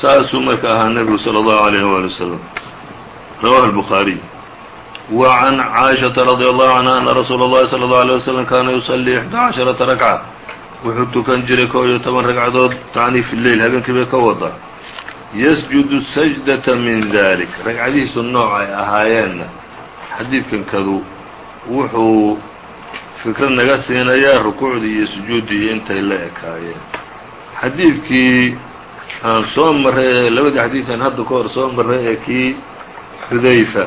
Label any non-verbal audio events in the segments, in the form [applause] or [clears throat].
saasuu marka ahaa nebigu slى الlaه عalيه wali wsلم rawaه الbخaariي وعn caaئiشhaةa رadي الله عanهa أna rasuul الlahi slى الlه عليه وsلم kaana yuصلي إحدى caشhaرaةa رagcة wuxuu tukan jiray kow iyo toban ragcadood tacni fi leyl habeenkii bay ka wada yasjudu sajdaةa min dalik ragcadihiisu nooc ay ahaayeenna xadiidkan kadu wuxuu fikrad naga siinayaa rukuucdii iyo sujuuddii iyo intay la ekaayeen xadiidkii aan soo marray ee labadii xadiid aan hadda ka hor soo marray ee kii xudayfa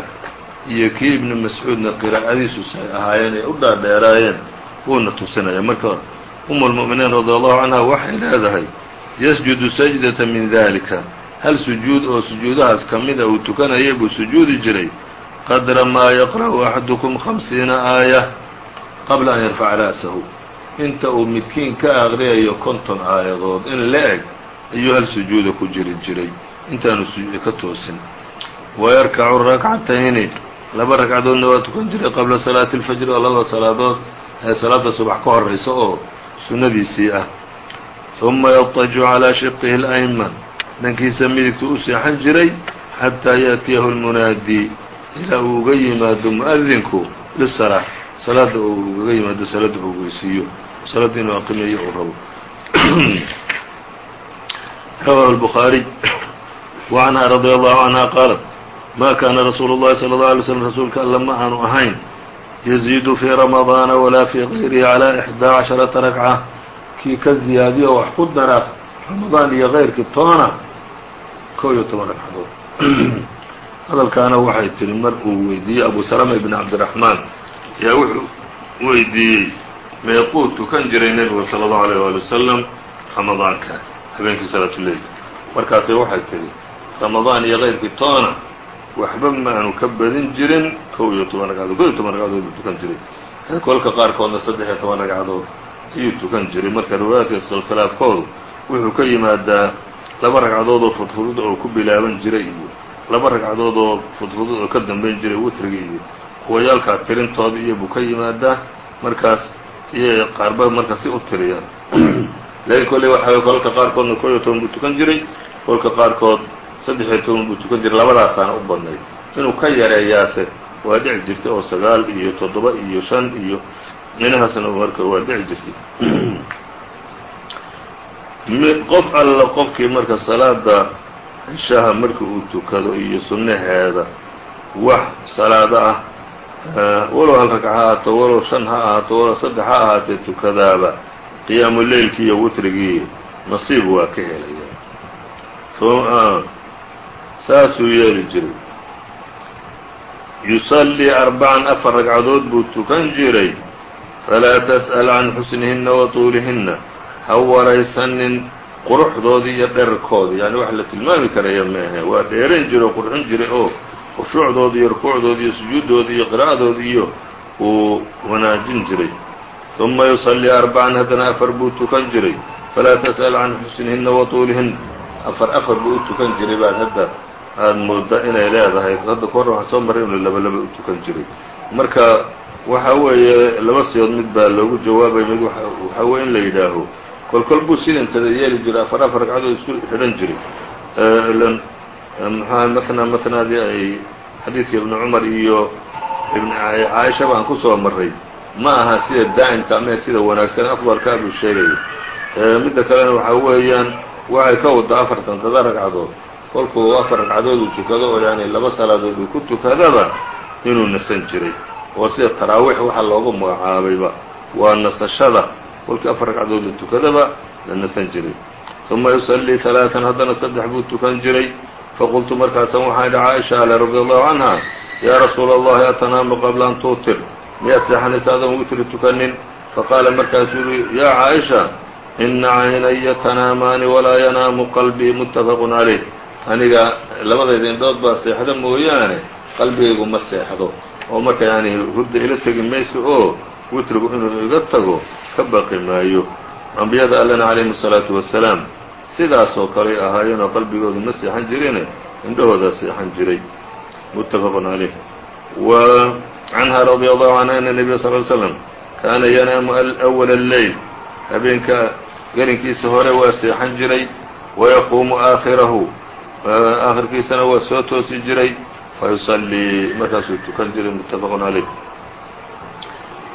iyo kii ibnu mascuudna qiraa'adiisus ay ahaayeen ee u dhaadheeraayeen wuuna tusinaya. Marka umu lmu'miniin radi allahu canha waxay leedahay yasjudu sajdata min dalika hal sujuud oo sujuudahaas ka mida uu tukanaya buu sujuudi jiray. Qadra maa yaqra'u axadukum khamsiina aaya qabla an yarfaca ra'sahu inta uu midkiin ka aqriyayo konton aayadood in la eg ayuu hal sujuuda ku jiri jiray intaanu sujuuda ka toosin wayarkacu rakcatayni laba ragcadoodna waa tukan jiray qabla salaati اlfajri oo labada salaadood ee salaada subax ka horaysa oo sunnadiisii ah ثuma yطaju calىa shiqihi اlأyman dhankiisa midigtu u seexan jiray xataa yaأtiyahu اlmunaadi ilaa uu uga yimaado muadinku lisalaa salaada uu ugaga yimaado salaada ogeysiiyo salaada inuu aqimayo uu rabo rawahu الbخaariي وعنها radي allahu canha qaalat ma kaana rasuulu الlahi salى الlaه alay slm rasuulka alla ma aanu ahayn yaziidu fii ramadaana walaa fii غayrihi calىa إxdaa caشhaرaةa ragca kii ka ziyaadiyo wax ku dara ramadaan iyo غayrkii toona kow iyo toban ragcadood hadalkaana waxay tihi mar uu weydiiyey abu salama ibn cabdiraxmaan yaa wuxuu weydiiyey meequu tukan jiray nebigu salى اllahu alيyh wali wasalam ramadaanka habeenkii salaatuleyl markaasay waxay tihi ramadaan iyo kayrkii toona waxba ma aanu ka badin jirin kow iyo toban ragcadood kow iyo toban ragcadood buu tukan jiray kolka qaarkoodna saddex iyo toban ragcadood ayuu tukan jiray marka riwaayaadka iskhilaafkoodu wuxuu ka yimaadaa laba ragcadood oo fudfudud oo ku bilaaban jiray iyo laba ragcadood oo fudfudud oo ka dambayn jiray witriga iyo kuwayaalkaa tirintooda iyo buu ka yimaadaa markaas iyay qaarba marka si u tiriyaan. Laakiin kolley waxa kolka qaarkoodna kow iyo toban buu tukan jiray kolka qaarkood saddex iyo toban buu tukan jiray labadaasaana u badnayd. Inuu ka yareeyaase waa dhici jirtay oo sagaal iyo toddoba iyo shan iyo minahaasna marka waa dhici jirtay. Qof alla qofkii marka salaada cishaha marka uu tukado iyo sunnaheeda wax salaado ah walow hal ragca ha ahaato walow shan ha ahaato walow saddex ha ahaatee tukadaaba. Qiyaamu leylkii iyo witrigii nasiib waa ka helaya. Saasuu yeeli jiray. Yusallii arbacan afar ragcadood buu tukan jiray. Falaa tas'al can xusnihinna wa tuulihinna. Ha waraysanin quruxdoodii iyo dherarkoodii yani wax la tilmaami karaya maahe waa dheeran jira oo qurxin jiray oo khushuucdoodi iyo rukuucdoodi iyo sujuuddoodii iyo qiraa'adoodi iyo uu wanaajin jiray ثuma yusallii arbacan haddana afar buu tukan jiray falaa tas'al can xusnihinna wa tuulihinna afar afar buu u tukan jiray baad hadda aada moodaa inay leedahay hadda ka hor waxaan soo marray inuu laba laba u tukan jiray marka waxa weeye laba siyood mid baa loogu jawaabay mid waxaa weye in la yidhaaho kol kol buu sidantada yeeli jiray afar afar ragcadood isku xidhan jiray maxaa matnaa matnaadii ay xadiidkii ibni cumar iyo ibncaaishaba aan ku soo maray ma aha sida daa'imka ama sida wanaagsan afdalka abuu sheegayo midda kalena waxaa weeyaan waxay ka wadaa afartan tada ragcadood. Kolkuu afar ragcadood uu tukado oo yani laba salaadood uu ku tukadaba inuu nasan jiray. Oo sida taraawiix waxa loogu magacaabayba. Waa nasashada. Kolkii afar ragcadood uu tukadaba la nasan jiray. Uma yusallii alaaan haddana saddex buu tukan jiray faqultu markaasan waxaan idhi caaisha ale radi allahu canha yaa rasuula allahi atanaamu qabla an tuutir miyaad seexanaysa adoon witri tukanin faqaala markaasuu yihi yaa caaisha ina caynaya tanaamaani walaa yanaamu qalbii muttafaqun calayh aniga labadayda indhood baa seexda mooyaane qalbigaygu ma seexdo oo marka yani hurda ila tegi mayso oo witrigu inuu iga tago ka baqi maayo ambiyada allena calayhim الsalaatu wasalaam sidaasoo kaley ahaayeenoo qalbigoodu ma seexan jirine indhahooda seexan jiray. Mutafaqun caleyh w canha radia allahu canha ana nebiya sal l slam kaana yanaamu awala alleyl habeenka gelinkiisa hore waa seexan jiray wayaquumu aakhirahu. Aakhirkiisana waa soo toosi jiray fayusallii markaasuu tukan jiray muttafaqun caleyh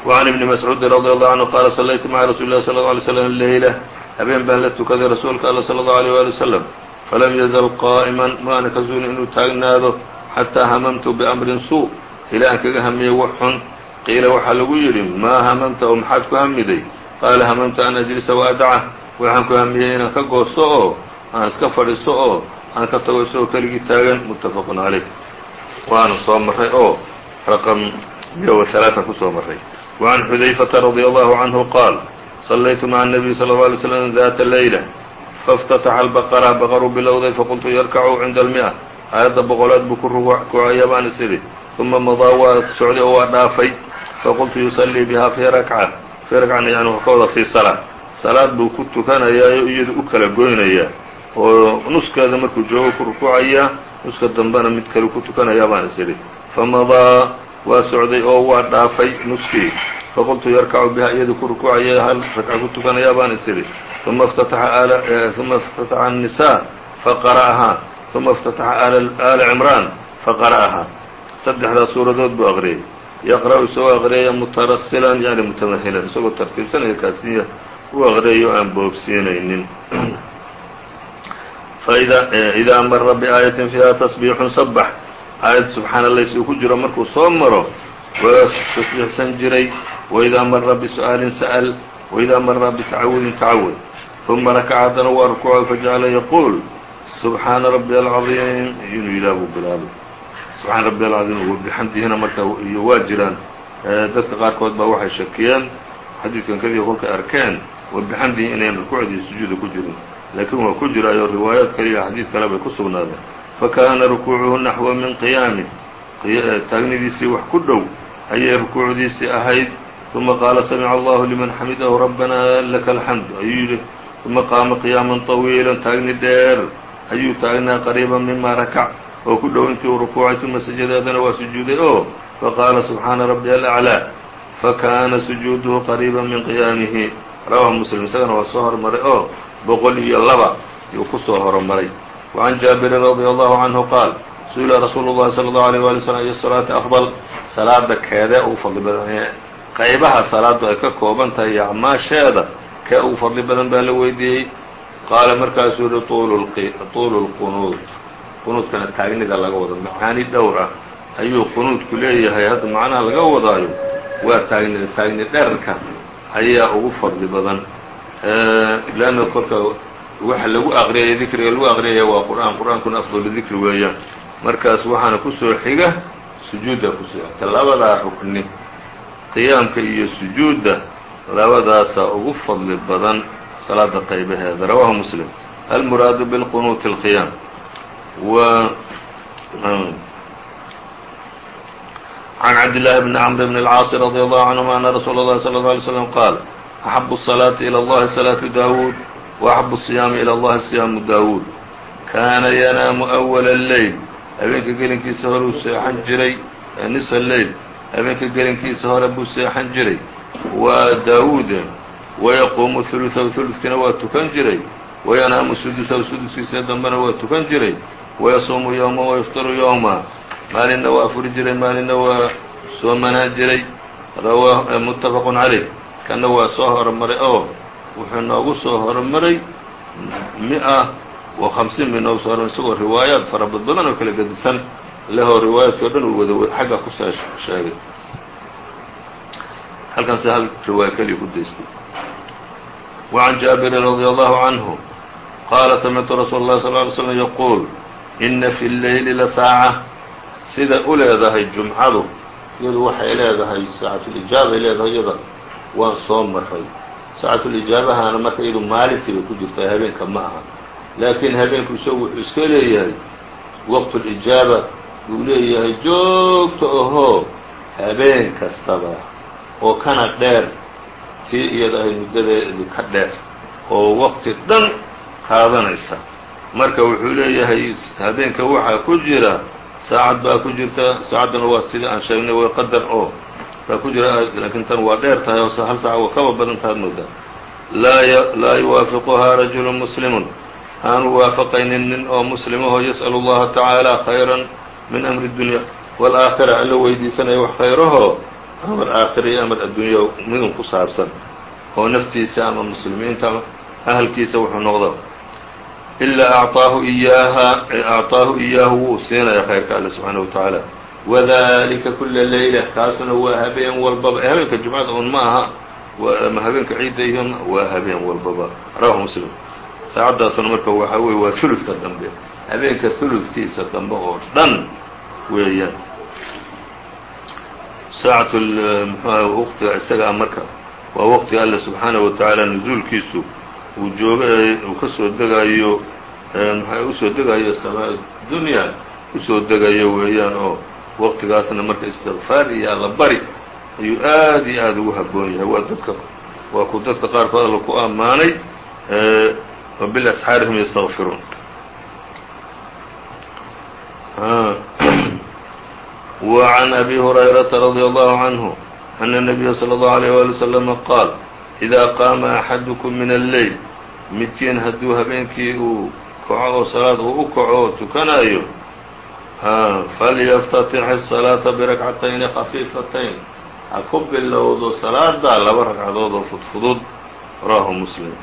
وعن can ibni رضي الله عنه canhu qaala sallaytu maca rasuuli صلى الله عليه alay slm habeen baan la tukaday rasuulka alla salى اllahu alيyه wali waslm falam yazl qaa'iman maana ka zuulin inuu taagnaado xataa hamamtu biamrin suu ilaa aan kaga hamiyey wax xun qiila waxaa lagu yidhi maa hamamta oo maxaad ku hamiday qaala hamamtu an ajlisa waadaca waxaan ku hamiyey inaan ka goosto oo aan iska fadhiisto oo aan ka tago isagoo keligii taagan muttafaqun calayh waanu soo marray oo raqam miya wa halaatan ku soo marray وعn xudayfةa رadي الله عanه qاal صlaytu mعa النبي صلى الله عليه وسلم ذات ليلة faاftataxa البqرة bqru bilowday faqultu yarkacu cinda الmئة aayadda boqolaad buu ku rukucaya baan is idhi ثuma madaa waa socday oo waa dhaafay faqultu yusلii biha fii rakcة fii rakcan yani wa ka wada fii salaa salaad buu ku tukanayaayo iyadu u kala goynayaa oo nuskeeda markuu joogo ku rukucayaa nuska dambena mid kale ku tukanayaa baan is idhi famadaa waa socday oo waa dhaafay nuskii faqultu yarkacu biha iyadu ku rukuucaya hal ragca ku tukanayaa baan is idhi uma uma اftataxa الnisaa faqara'ahaa uma اftataxa aala cimraan faqara'ahaa saddexdaa suuradood buu aqriyay yaqra'u isagoo aqriyaya mutarasilan yani mutamahilan isagoo tartiibsanaya kaasiya u aqriyayo aan boobsiinaynin faإida mara biaayatin fiiha tasbiixun sabax aayad subxaan allahi si uu ku jiro markuu soo maro wsfiqsan jiray waidaa mara bisu'aalin sa'l waidaa mara bitacawudin tacawud. ثuma rakaca haddana waa rukuca fajacala yaquul subxaana rabbi alcaiim inuu yidhaah buu bilaabay subxaana rabbi alcaiim wabixamdihina marka iyo waa jiraan. Dadka qaarkood baa waxay shakiyeen xadiidkan kadiga kolkay arkeen wabixamdihi inayn rukuucdii sujuuda ku jirin. Laakiin waa ku jiraayo riwaayaad kale iyo xadiid kale bay ku sugnaadeen. Fakaana rukuucuhu naxwa min qiyaami taagnidiisii wax ku dhow ayay rukuucdiisii ahayd uma qaala samica allahu liman xamidahu rabbana laka alxamd ayuu yidhi uma qaama qiyaaman طawiila taagni dheer ayuu taagnaa qariiba mima rakac oo ku dhow intii uu rukuucay uma sajadaadana waa sujuuday oo faqaala subxaana rabbi alأclىa fakana sujuuduhu qariiba min qiyaamihi rawahu muslim isagana waa soo hormaray oo boqol iyo laba yuu ku soo horomaray وعn jaabirin radي allahu canhu qaal suila rasuulu llahi sala allahu alayh wali slm ayu salaata afdal salaada keedee ugu fadli badan ee qaybaha salaadu ay ka kooban tahay iyo acmaasheeda kee ugu fadli badan baa la weydiiyey. Qaala markaasuu yihi tuulu lqunuud qunuudkana taagnida laga wado macaani dhowr ah. Ayuu qunuudku leeyahay hadda macnaha laga wadaayo waa taagnida taagni dherarka ayaa ugu fadli badan. Leanna kolka waxa lagu aqriyaya dikriga lagu aqriyaya waa qur'aan. Qur'aankuna afdalu dikri weeyaan markaas waxaana kusoo xiga sujuudda kusoo xigta labadaa rukni qiyaamka iyo sujuudda labadaasaa ugu fadli badan salaada qaybaheeda rawahu muslim almuraadu bilqunuuti اlqiyaam w can cabdillaahi bni camr bn اlcaasi radi allahu canhuma ana rasuula اllahi salى اله alay slm qaal axabu الصalaati ilى اllahi salaatu daawuud وأxب الصiyaam ilى اllahi صiyaamu daawuud kaana yanaamu أwla الleyl habeenka gelinkiisa hore uu seexan jiray nisa leyl habeenka gelinkiisa hore buu seexan jiray. Waa daawuude wayaquumu huluثahu huludkiina waa tukan jiray. Wayanaamu sudusahu suduskiisa dambena waa tukan jiray. Wayasuumu yowma wayftaru yowma maalinna waa afuri jiray maalinna waa soomanaan jiray. Muttafaqu calayh. Kanna waa soo hormaray oo wuxuu noogu soo hormaray mia wa hamsiin bay noogu so hormary isagoo riwaayaad fara bad badan oo kala gedisan lehoo riwaayaadkii o dhan uu wada xagga ku sheegay halkanse hal riwaaya keliya ku daystay وعn jaabirin radي allahu canhu qaala samictu rasuul اlahi sal ly slm yaquul ina fi اleyli lasaaca sida u leedahay jumcadu iyadu waxay leedahay saacatulijaabay leedahay iyada waan soo maray saacatulijaabahana marka iyadu maalintii bay ku jirtaa habeenka ma aha laakiin habeenku isagu wuxuu iska leeyahay waqtulijaaba buu leeyahay joogta ahoo habeen kastaba oo kana dheer tii iyada ahay muddadeedu ka dheer oo waqti dhan qaadanaysa. Marka wuxuu leeyahay habeenka waxaa ku jira saacad baa ku jirta saacaddana waa sidii aan sheegnay way qadar oo baa ku jira laakiin tan waa dheer tahay oo hal saaca waa kaba badan tahaad moodaa. Laa yuwaafiquhaa rajulu muslimun aanu waafaqaynin nin oo muslimaho yas'al اllaha tacaala khayra min amri اdunya wاlaakhira alla weydiisanaya wax khayraho amar aakhira iyo amar addunya midun ku saabsan oo naftiisa ama muslimiinta ama ahalkiisa wuxuu noqdo ilaa acطaahu iyaaha acطaahu iyaahu wuu siinaya khayrka alle subxaanaه wa tacaala wadalika kula leyla kaasuna waa habeen walbaba habeenka jumcada un ma aha ama habeenka ciidda iyo waa habeen walbaba rawahu muslim saacaddaasuna marka waxaa weye waa huludka dambe. Habeenka huludkiisa dambe oo dhan weeyaan. Saacatu mxuaha waqtiga isagaa marka. Waa waqti alle subxaanaه wa tacaala nuzuulkiisu uu joogo uu ka soo degayo mxa u soo degayo samaa dunya u soo degayo weeyaan oo waqtigaasna marka istikfaar iyo alla bari ayuu aad iyo aad ugu haboon yahay. Waa dadka waa ku dadka qaarkood alla ku ammaanay وبالأسحاar hm ystغfiruun وعن أbي هريرة رضي الله عنه أن النبي صلى الله عليه ولي وسلم qاaل إذا qاama أحadكم من الليل midkiin hadduu habeenkii uu kaco oo salaad uu u kaco oo tukanayo falyftatix الصلاaةa بركcatayni خaفيifatayn ha ku bilowdo salaada laba ragcadood oo fudfudud rawahu msلم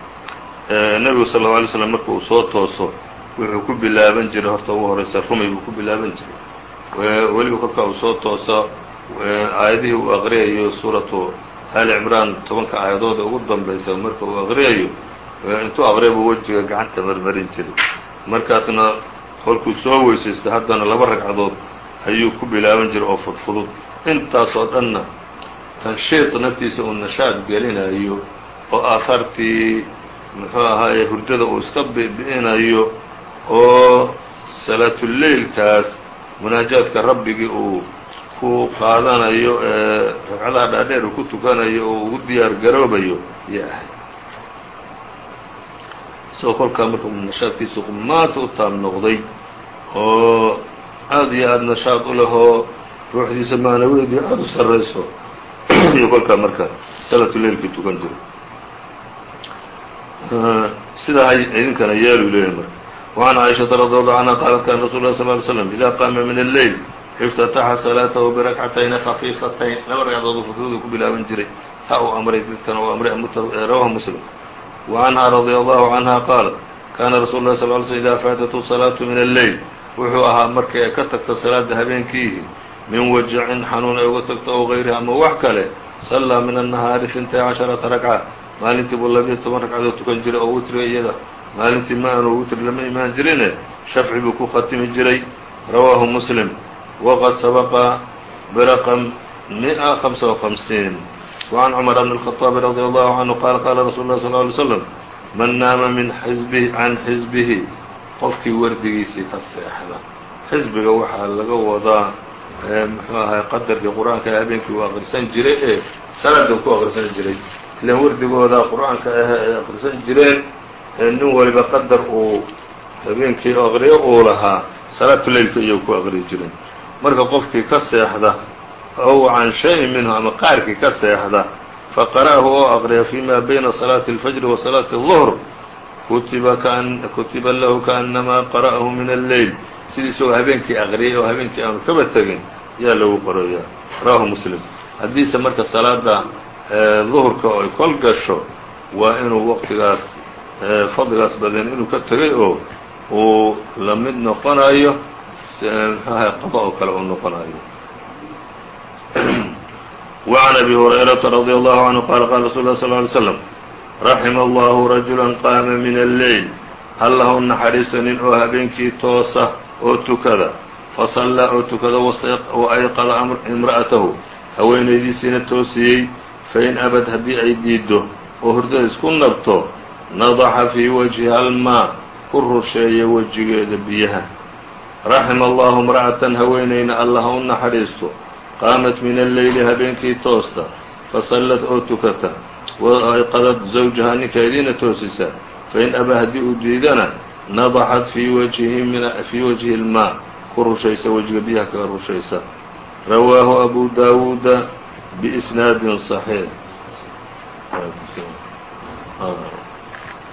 nebigu sal اه alay slm marka uu soo tooso wuxuu ku bilaaban jiray horta ugu horeysa rumay buu ku bilaaban jiray. Weliba kolkaa uu soo tooso aayadihii uu aqriyayo suuratu ali cimraan tobanka aayadooda ugu danbaysa marka uu aqriyayo intuu aqriya buu wejiga gacanta marmarin jiray. Markaasna kolkuu soo weysaysta haddana laba ragcadood ayuu ku bilaaban jiray oo fudfudud. Intaasoo dhanna tanshiid naftiisa uu nashaad gelinayo oo aahaartii muxuu ahaaye hurdada uu iska bi'inayo oo salaatuleilkaas munaajaadka rabbigii uu ku qaadanayo ee ragcadaha dhaadheer uu ku tukanayo oo ugu diyaar garoobayo. Iyo ahay isagoo kolkaa marka nashaadkiisu maanta u taab noqday oo aad iyo aada nashaad u lehoo ruuxdiisa maanaweedii aada u sarrayso. [clears throat] Iyo kolkaa marka salaatuleilkii tukan jiro sidaa idinkana yeelu leeyahy marka وعن عائشhaةa رضي الله عنها qالت kاn رsuل الله صلى اه عليه وسلم إذا qاma min الليل اftتaxa صلاaته بركcتين خفيiفتين laba ragcadood fudud ku bilaaban jiray ha uu amray dadkana u amray rwاه mسلم وعنها رضي الله عنها qاaلت kاna رsuل الlه صلى ل سلم إذا فاaتته الصلاaة min الليل wuxuu ahaa markay ay ka tagto salaada habeenkiihi min wajacin xanuun ay uga tagto o غayriha ama wax kale صلىa min النهاari ثنتي caشhaرaةa ركعة maalintii buu labiyo toban ragcadood tukan jiray oo witriga iyada maalintii ma aanu witri lama imaan jirine shafci buu ku khatimi jiray rawaahu muslim waqad sabaqa biraqam miئa خamسa وخamsiin وعan cmر بn الخطاaب رadي الله عanهu qaala qaala rasuul الlah صلى اه عليه وسلم man naama min xizbi can xisbihi qofkii wardigiisii ka seexda xisbiga waxaa laga wadaa muxuu ahay qadarkii qur-aanka ee habeenkii uu aqrisan jiray ee sanada ku aqrisan jiray ilan wardigooda qur-aanka ah ay aqrisan jireen nin waliba qadar uu habeenkii aqriyo uu lahaa salaatuleilka iyo ku aqriyi jireen marka qofkii ka seexda ow can shay-in minhu ama qaarkii ka seexda faqara'ahu oo aqriya fi ma bayna salaati اlfajri wa salaati الظhr kutiba kutiba lahu kaأnamaa qara'ahu min alleyl sidii isagoo habeenkii aqriyay oo habeenkii aanu kaba tegin yaa lagu qorayaa rawahu muslim haddiise marka salaada duhurka oo ay kol gasho waa inuu waqtigaas fadligaas badan inuu ka tegay oo uu la mid noqonayo mxuaha qada oo kale uu noqonayo وعn أbي هريرة رضي الله عنه qال qال رsuل الله صلى اه عليه وسلم رحم الله رجuلا qاama min الليل allah u naxariisto nin oo habeenkii toosa oo tukada faصلىa oo tukada وأyqada imra'atahu haweenaydiisiina toosiyey fain abad haddii ay diiddo oo hurdada isku nabto nadaxa fii wajhiha almaa ku rusheeya wejigeeda biyaha raxima allahu imra'atan haweenayna allah u naxariisto qaamat min alleyli habeenkii toosta fasallad oo tukata wa ayqadad zawjaha ninkeediina toosisa fain abaa haddii uu diidana nadaxat fii wajhihi fii wajhi ilmaa ku rushaysa wejiga biyaha kaga rushaysa rawaahu abu daawuuda biisnaadin صaxiix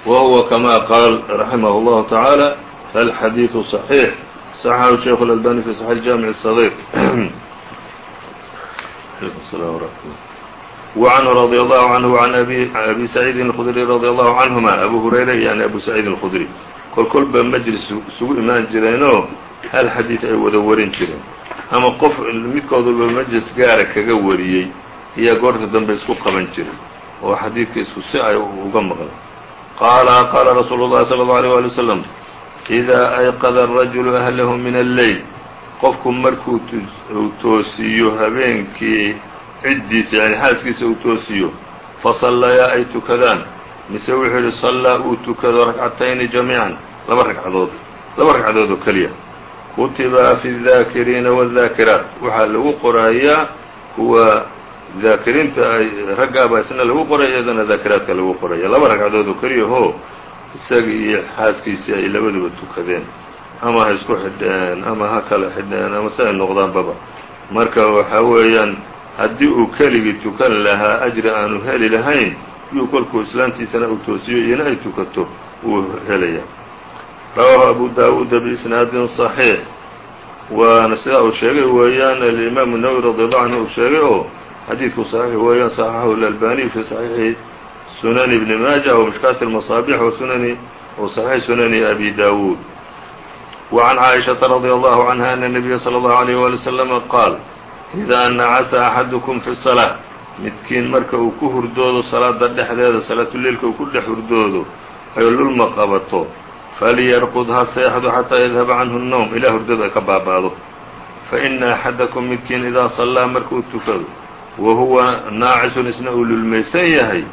wa huwa kama qaal raximah اllahu taعaalى alxadiiثu صaxiix صaxaxu sheikh اlalbani fi صaxix jaamiع الصغيr وعنه رضي الله عنه وعن أbي سعيid الخdري رضي الله عنهma أbو هurayra yani أbو سعيid الخdري kol kolba mجlis isugu imaan jireenoo hal xadiiث ay wada warin jireen ama qof midkoodaba mجlis gaara kaga wariyey ayaa goorta dambe isku qaban jiray oo xadiidka isku si ay uga maqla qaala qaala rasuul الlahi صلى الله عليه ولي وسلم إذا أyqd الرaجل أهlh min الleyl qofku markuu toosiyo habeenkii ciddiisa yani xaaskiisa uu toosiyo fasallayaa ay tukadaan mise wuxuu yidhi sallaa uu tukado rakcatayni jamiican laba ragcadood laba ragcadood oo keliya kutiba fi الdaakiriina wالdaakiraat waxaa lagu qorayaa kuwa daakiriinta ay raggaaba isna lagu qoraya iyadana daakiraadka lagu qoraya laba ragcadood oo keliya hoo isaga iyo xaaskiisii ay labaduba tukadeen ama ha isku xidheen ama ha kala xidheen ama si ay noqdaanbaba marka waxaa weeyaan haddii uu keligii tukan lahaa ajri aanu heli lahayn yuu kolkuu islaantiisana uu toosiyo iyona ay tukato wuu helaya rawaahu abu daawuuda biisnaadin صaxiix waana sidaa uu sheegay weeyaan alimaamu nawowi radi allahu canhu uu sheegay oo xadiidku صaxiix weeyaan صaxaxahu اlalbaniy fi صaxiixi sunani ibni maaja wa mishkaati اlmasaabix wa sunani wa صaxiix sunani abi daawuud وعn caaئiشhaةa radي allahu canha ana الnabiya slى اllahu عalيyه wali وsلama qaal إidaa nacasa axadukum fi الصلاة midkiin marka uu ku hurdoodo salaada dhexdeeda salaatuleilka uu ku dhex hurdoodo ay lulma qabato falyarqud ha seexdo xataa yadhaba canhu الnowm ilaa hurdadu ay ka baaba'do faإna axadakum midkiin idaa صallaa markuu tukado wa huwa naacisun isna uu lulmaysan yahay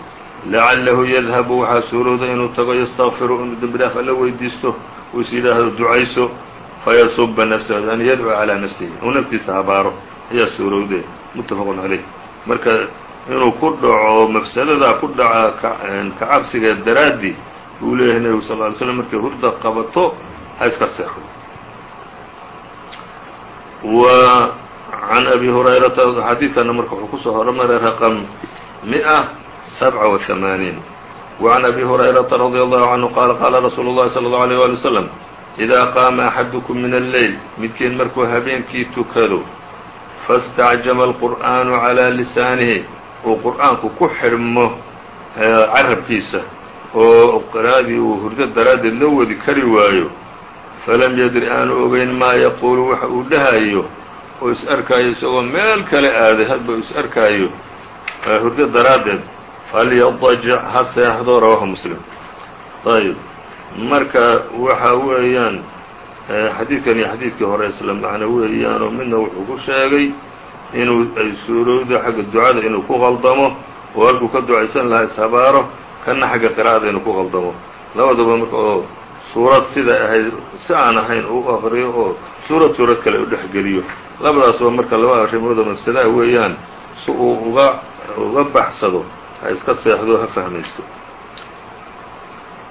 lacalahu yadhabu waxaa suurooda inuu tago ystakfiru inuu dembi dhaaf alla weydiisto uu is yidhaahdo ducayso fayasuba nafsahu yani yadcuu calىa nafsihi uu naftiisa habaaro ayaa suurowde muttafaqun calayh marka inuu ku dhaco mafsadadaa ku dhaca kacabsiga daraaddii buu leeyahay nebigu sal ly slm markay hurda qabato ha iska seexdo wa can abi hurayrata xadiidkana marka wuxuu kusoo hormaray raqم miئة سبعة وثمانين وعن أbي هريرة رضي الله عنه qال qاla رsuuل الlahi صلى الله عليه ولي وسلم إذا qاama أxadكم min الليل midkiin markuu habeenkii tukado faاstacjama الqur'aan عalى lisaanihi uu qur'aanku ku xidhmo carabkiisa oo qiraadii uu hurdo daraaddeed la wadi kari waayo. Falam yadri aanu ogeyn maa yaquulu waxa uu dhahayo oo is arkaayo isagoo meel kale aaday hadba is arkaayo hurdo daraaddeed falyadajic ha seexdo rawaahu muslim. Ayb marka waxa weeyaan xadiidkan iyo xadiidkii hore isla macno weeyaanoo midna wuxuu ku sheegay inuu ay suurowdo xagga ducada inuu ku qaldamo oo halkuu ka ducaysan lahaa ishabaaro kana xagga qiraa'ada inuu ku qaldamo labadaba marka oo suurad siday ahayd si aan ahayn u aqriyo oo suurad suurad kale u dhexgeliyo labadaasba marka laba arrimood oo mafsadaha weeyaan si uu uga uga baxsado ha iska seexdo ha fahmaysto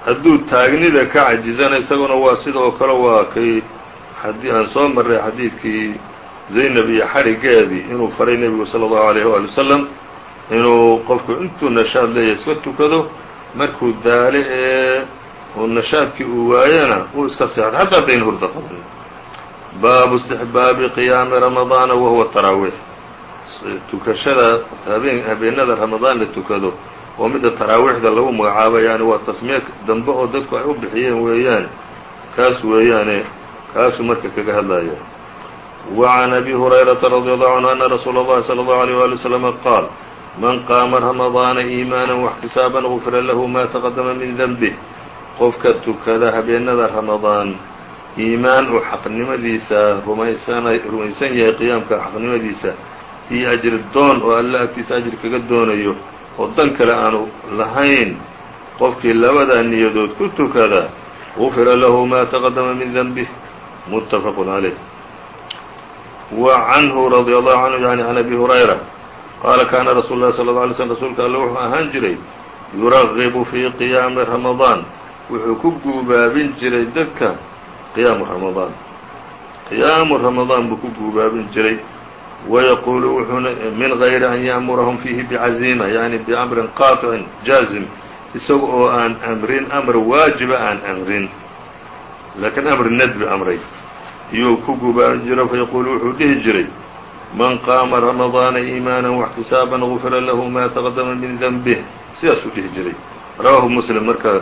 hadduu taagnida ka cajizana isaguna waa sidoo kale waa kay aan soo marray xadiidkii zaynab iyo xarigeedii inuu faray nebigu salى الlahu عalيyه wali wasalam inuu qofku intuu nashaad leeyahay iska tukado markuu daale ee uu nashaadkii uu waayana uu iska seexdo xataa haddayn hurda qaban baabu istixbaabi qiyaami ramadaana wahuwa taraawiix tukashada habeen habeenada ramadaan la tukado oo midda taraawiixda lagu magacaabo yani waa tasmiye dambe oo dadku ay u bixiyeen weeyaan kaas weeyaane kaasuu marka kaga hadlaya وعn أbي هريرة رضي الله عنه أن رsuuل الlhi صلى الله عليه ولي وسلم qاaل man qaama ramadaana iimaanan waxtisaaban gufira lahu maa taqadama min denbih qofka tukada habeenada ramadaan iimaan u xaqnimadiisa rumaysan yahay qiyaamka xaqnimadiisa iyo ajri doon oo alla agtiisa ajir kaga doonayo oo dan kale aanu lahayn qofkii labadaa niyadood ku tukada gufira lahu maa taqadama min denbih muttafaqun calayh wa canhu radia allahu canhu yani can abi hurayra qaala kaana rasuul lahi sala lla lay slm rasuulka alle wuxuu ahaan jiray yuragibu fii qiyaami ramadaan wuxuu ku guubaabin jiray dadka qiyaamu ramadaan qiyaamu ramadaan buu ku guubaabin jiray wayaquulu wuxuuna min gayri an ya'murahum fiihi bicaziima yani biamrin qaطicin jaazim isaga oo aan amrin amr waajiba aan amrin laakiin amri nadbi amray iyuu ku guubaabin jiro fayaquulu wuxuu dhihi jiray man qaama ramadaana iimaana واxtisaaban gufira lahu ma taqadama min denbih sidaasuu dhihi jiray. Rawaahu muslim marka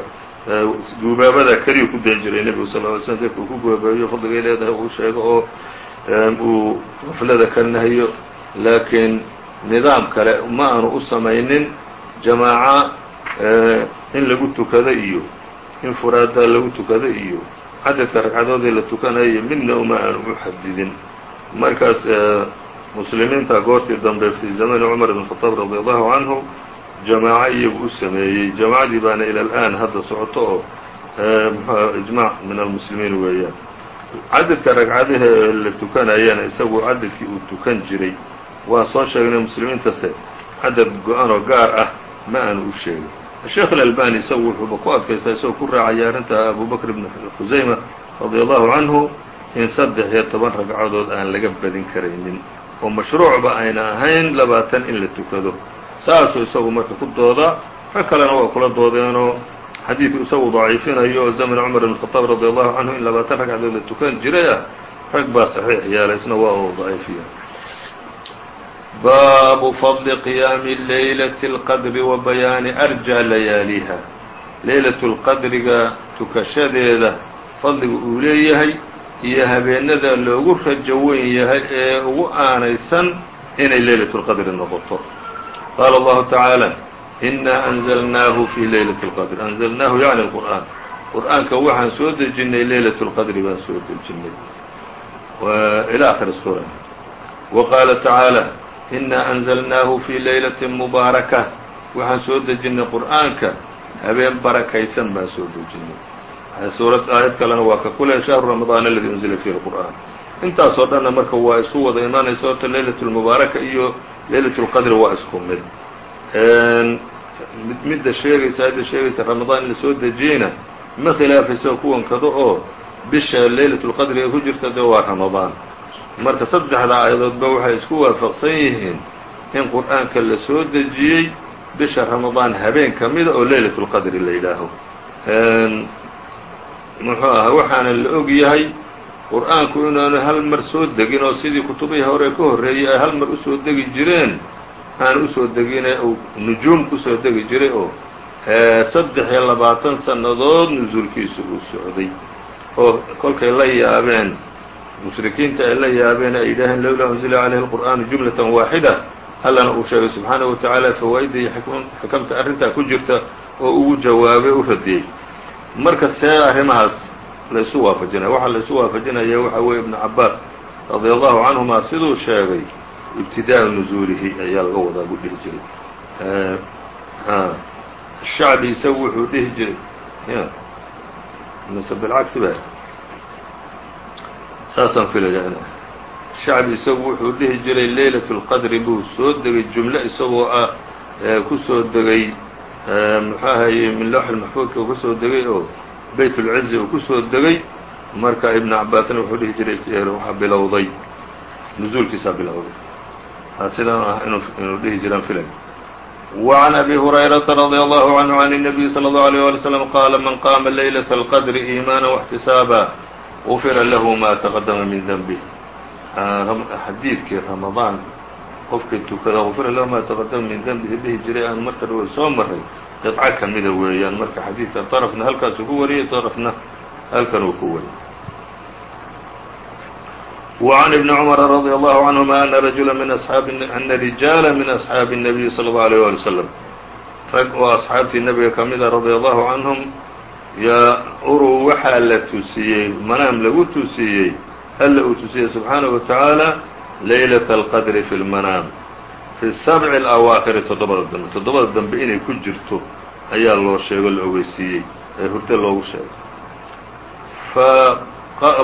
guubaabada keliyu ku dayn jiray nebigu sal ly slm dadka uu ku guubaabeeyo fadligay leedahay uu sheego oo uu gaflada ka nahiyo laakiin nidaam kale ma aanu u samaynin jamaaca in lagu tukado iyo in furaada lagu tukado iyo cadadka ragcadoodii la tukanayo midna uma aanu u xadidin. Markaas muslimiinta goortii e dambe fii zamani cumar ibn khaaab radi allahu canhu jamaaco iyagu u sameeyey jamaacadii baana ila al'aan hadda socoto ehm, oo mxua ijmaac min almuslimiin weeyaan cadadka ragcadaha ee la tukanayana isagu cadadkii uu tukan jiray. Waan soo sheegnay muslimiintase cadad go-an oo gaar ah ma aan u sheegin. Sheekh alalbani isagu wuxuuba ku adkaysta isagoo ku raacaya arrinta abubakr ibn khusayma radi allahu canhu in saddex iyo toban ragcadood aan laga badin karaynin oo mashruucba ayna ahayn labaatan in la tukado. Saasuu isagu marka ku doodaa rag kalena waa kula doodeenoo xadiidku isagu daciifinayo oo zamn cmar ibn khaaab radi allahu canhu in labaatan ragcadood la tukan jiray ah rag baa saxiix yeelay isna waa u daciifiya. Baabu fadli qiyaami laylati اlqadri wa bayaani arja layaaliha. Leylat اlqadriga tukashadeeda fadliga uu leeyahay iyo habeenada loogu rajo weyn yahay ee ugu aanaysan inay laylaة اlqadri noqoto qaala allahu tacaala inaa anzalnaahu fii laylaةi اlqadr anzalnaahu yacni اlqur'aan qur'aanka waxaan soo dejinnay laylaة اlqadri baan soo dejinnay ilى akhiri suura wa qaala tacaala inaa anzalnaahu fii laylaةi mubaaraka waxaan soo dejinnay qur'aanka habeen barakaysan baan soo dejinnay suurad aayad kalena waa ka kule shahru ramadaan aladi unzila fiihi اlqur'aan intaasoo dhanna marka waa isu wada imaanaysa horta laylaة اlmubaaraka iyo laylaة اlqadri waa isku mid midda sheegaysa hadda sheegaysa ramadaan in la soo dejiyeyna ma khilaafayso kuwankado oo bisha laylaة اlqadri ay ku jirta de waa ramadaan marka saddexda aayadoodba waxay isku waafaqsan yihiin in qur'aanka la soo dejiyey bisha ramadaan habeen ka mida oo laylaة اlqadri la yidhaaho muxuu ahaa waxaana la og yahay qur'aanku inaanu hal mar soo degin oo sidii kutubihii hore ka horreeyey ay hal mar u soo degi jireen aan u soo degine uu nujuum ku soo degi jiray oo saddex iyo labaatan sannadood nusuulkiisu uu socday. Oo kolkay la yaabeen mushrikiinta ay la yaabeen ay yidhaaheen lowlaa unzila calayhi alqur'aanu jumlatan waaxida. Allana uu sheegay subxaanahu wa tacaala fawaa'idda iyo xikamta arrintaa ku jirta oo ugu jawaabay u radiyey marka see arrimahaas laysu waafajinaya. Waxaa laysu waafajinaya waxa weeye ibnu cabaas radia allahu canhuma siduu sheegay ibtidaa'u nusuulihi ayaa laga wadaa buu dhihi jiray. Shacbi isagu wuxuu dhihi jiray. Mise bilcagsi ba saasaan filaya shacbi isagu wuxuu dhihi jiray laylaة اlqadri buu soo degay jumle isagoo ah soo degay muxuu ahaye min lawx maxfuudka uu kusoo degay oo bayt اlcizi uu kusoo degay marka ibn cabaasna wuxuu dhihi jiray waxaa bilowday nuzuulkiisaa bilowday sidan ah inuu dhihi jiraan filay وعn أbي هريرة رضي الله عنه عن النبي صلى الله عليه ولي وسلم qال mن qاma ليلة الqدر إيمانا واحتisاaبا غفira lahu ma تqدma min dنبه xadiidkii رamaضaan qofkii tukada غufira lahu ma تqdma min dنbihi dhihi jiray aan marka dhawa soo maray qطco kamida weeyaan marka xadiidka طرفna halkaasuu ku wariyey طرفna halkan uu ku wariyey وعن ابن عمر رضي الله عنهما أن رجuلا من أصحاaب أن رجاaلا من أصحاaب النبي صلى الله عليه ولي وسلم rag oo أصxaabtii nebiga ka mida رضي الله عنهم uruu waxaa la tusiyey manaam lagu tusiyey alla uu tusiyey سubحaanaه وataعaalى laylaة الqadr في الmanaam في السبع الأwaakhiri toddobada dambe toddobada dambe inay ku jirto ayaa loo sheego la ogeysiiyey ee hurdo loogu sheegay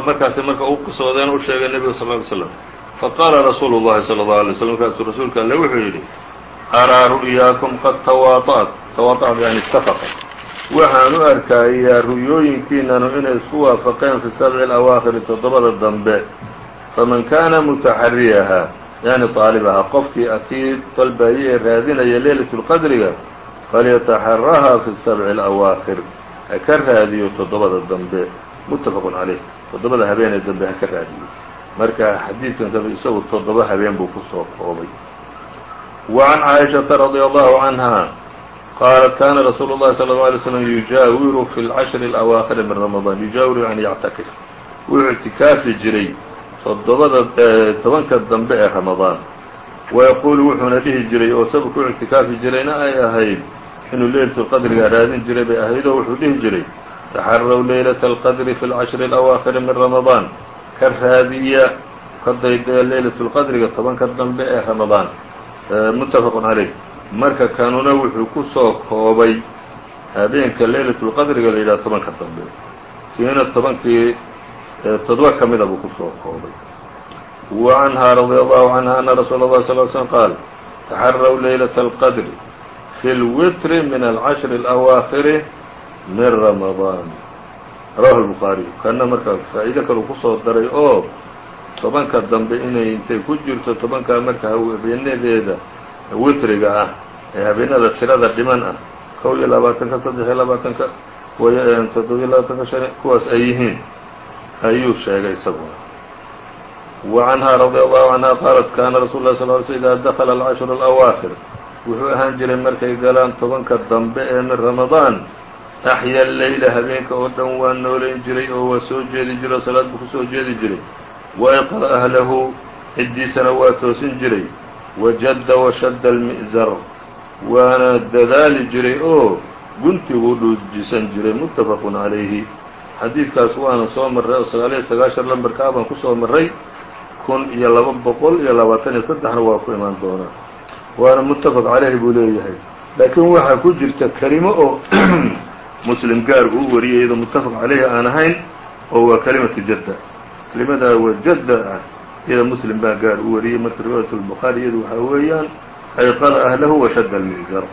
markaasi marka u qisoodeen u sheegay nebiga sal ly slam faqaala rasuulu llahi salى اllahu alay slm markaasuu rasuulka alle wuxuu yidhi araa ru'yaakum qad tawaaطa'at tawaaطa'at yani itafaqat waxaan u arkayaa ru'yooyinkiinanu inay isku waafaqeen fi sabci اlawaakhiri toddobada dambe faman kaana mutaxariyaha yani طaalibaha qofkii akii dalbaye ee raadinaya leylaة اlqadriga falyataxaraha fi sabci اlawaakhir ha ka raadiyo toddobada dambe muttafaqun calayh toddobada habeenee dambe ha ka raadiyo marka xadiidkan dambe isagu toddoba habeen buu ku soo koobay wa can caaishaةa radي allahu canha qaalat kana rasuulu الlahi salى الlه alay slm yujaawiru fi اlcashri اlawaakhiri min ramaضaan yujaawiru yani yactakif wuxuu ictikaafi jiray toddobada tobanka dambe ee ramadaan. Wayaquulu wuxuuna dhihi jiray oo sababku ictikaafi jirayna ay ahayd inuu leylatulqadriga raadin jiray bay ahayd oo wuxuu dhihi jiray taxaraw leylata alqadri fi lcashri alawaakhiri min ramadaan. Ka raadiya ka daydaya leylatulqadriga tobanka dambe ee ramadaan. Muttafaqun caleyh marka kanuna wuxuu ku soo koobay habeenka leylatulqadriga la yidhaha tobanka dambe. Kiina tobankii toddoba ka mida buu kusoo koobay wa canhaa radia allahu canha ana rasuula اllahi sal l slm qaal taxaraw laylaة اlqadri fi اlwitri min alcashri اlawaakhiri min ramadaan rawahu lbukhaariy kana marka faa'iido kalu kusoo daray oo tobanka dambe inay intay ku jirto tobankaa marka habeenadeeda witriga ah ee habeenada tirada dhiman ah kow iyo labaatanka saddex iyo labaatanka toddobiyo labaatanka shan kuwaas ay yihiin ayuu sheegay isaguna. Wa canhaa radia allahu canha qaalat kaana rasul lah sal l sl idaa dakala alcashru alawaakhir. Wuxuu ahaan jiray markay galaan tobanka dambe ee min ramadaan. Axya leyla habeenka oo dhan waa noolayn jiray oo waa soo jeedi jiray oo salaad buu ku soo jeedi jiray. Ayqada ahlahu ciddiisana waa toosin jiray. Wajadda washadda almi'zar. Waana dadaali jiray oo guntiguu dhuujisan jiray muttafaqun calayhi xadiidkaas waana soo marray oo sagaaliyo sagaashan lambarkaa baan ku soo marray. kun iyo laba boqol iyo labaatan iyo saddexna waa ku imaan doonaa waana muttafaq caleyhi buu leeyahay. laakiin waxaa ku jirta kelimo oo [clears throat] muslim gaar uu wariyay iyadoo muttafaq caleyhi aan ahayn oo waa kelimatu jadda. kelimadaa wajadda ah iyada muslim baa gaar u wariyey marka riwaayat lbukhaari iyadu waxaa weeyaan ayqada ahlahu wa shadda almi'zar.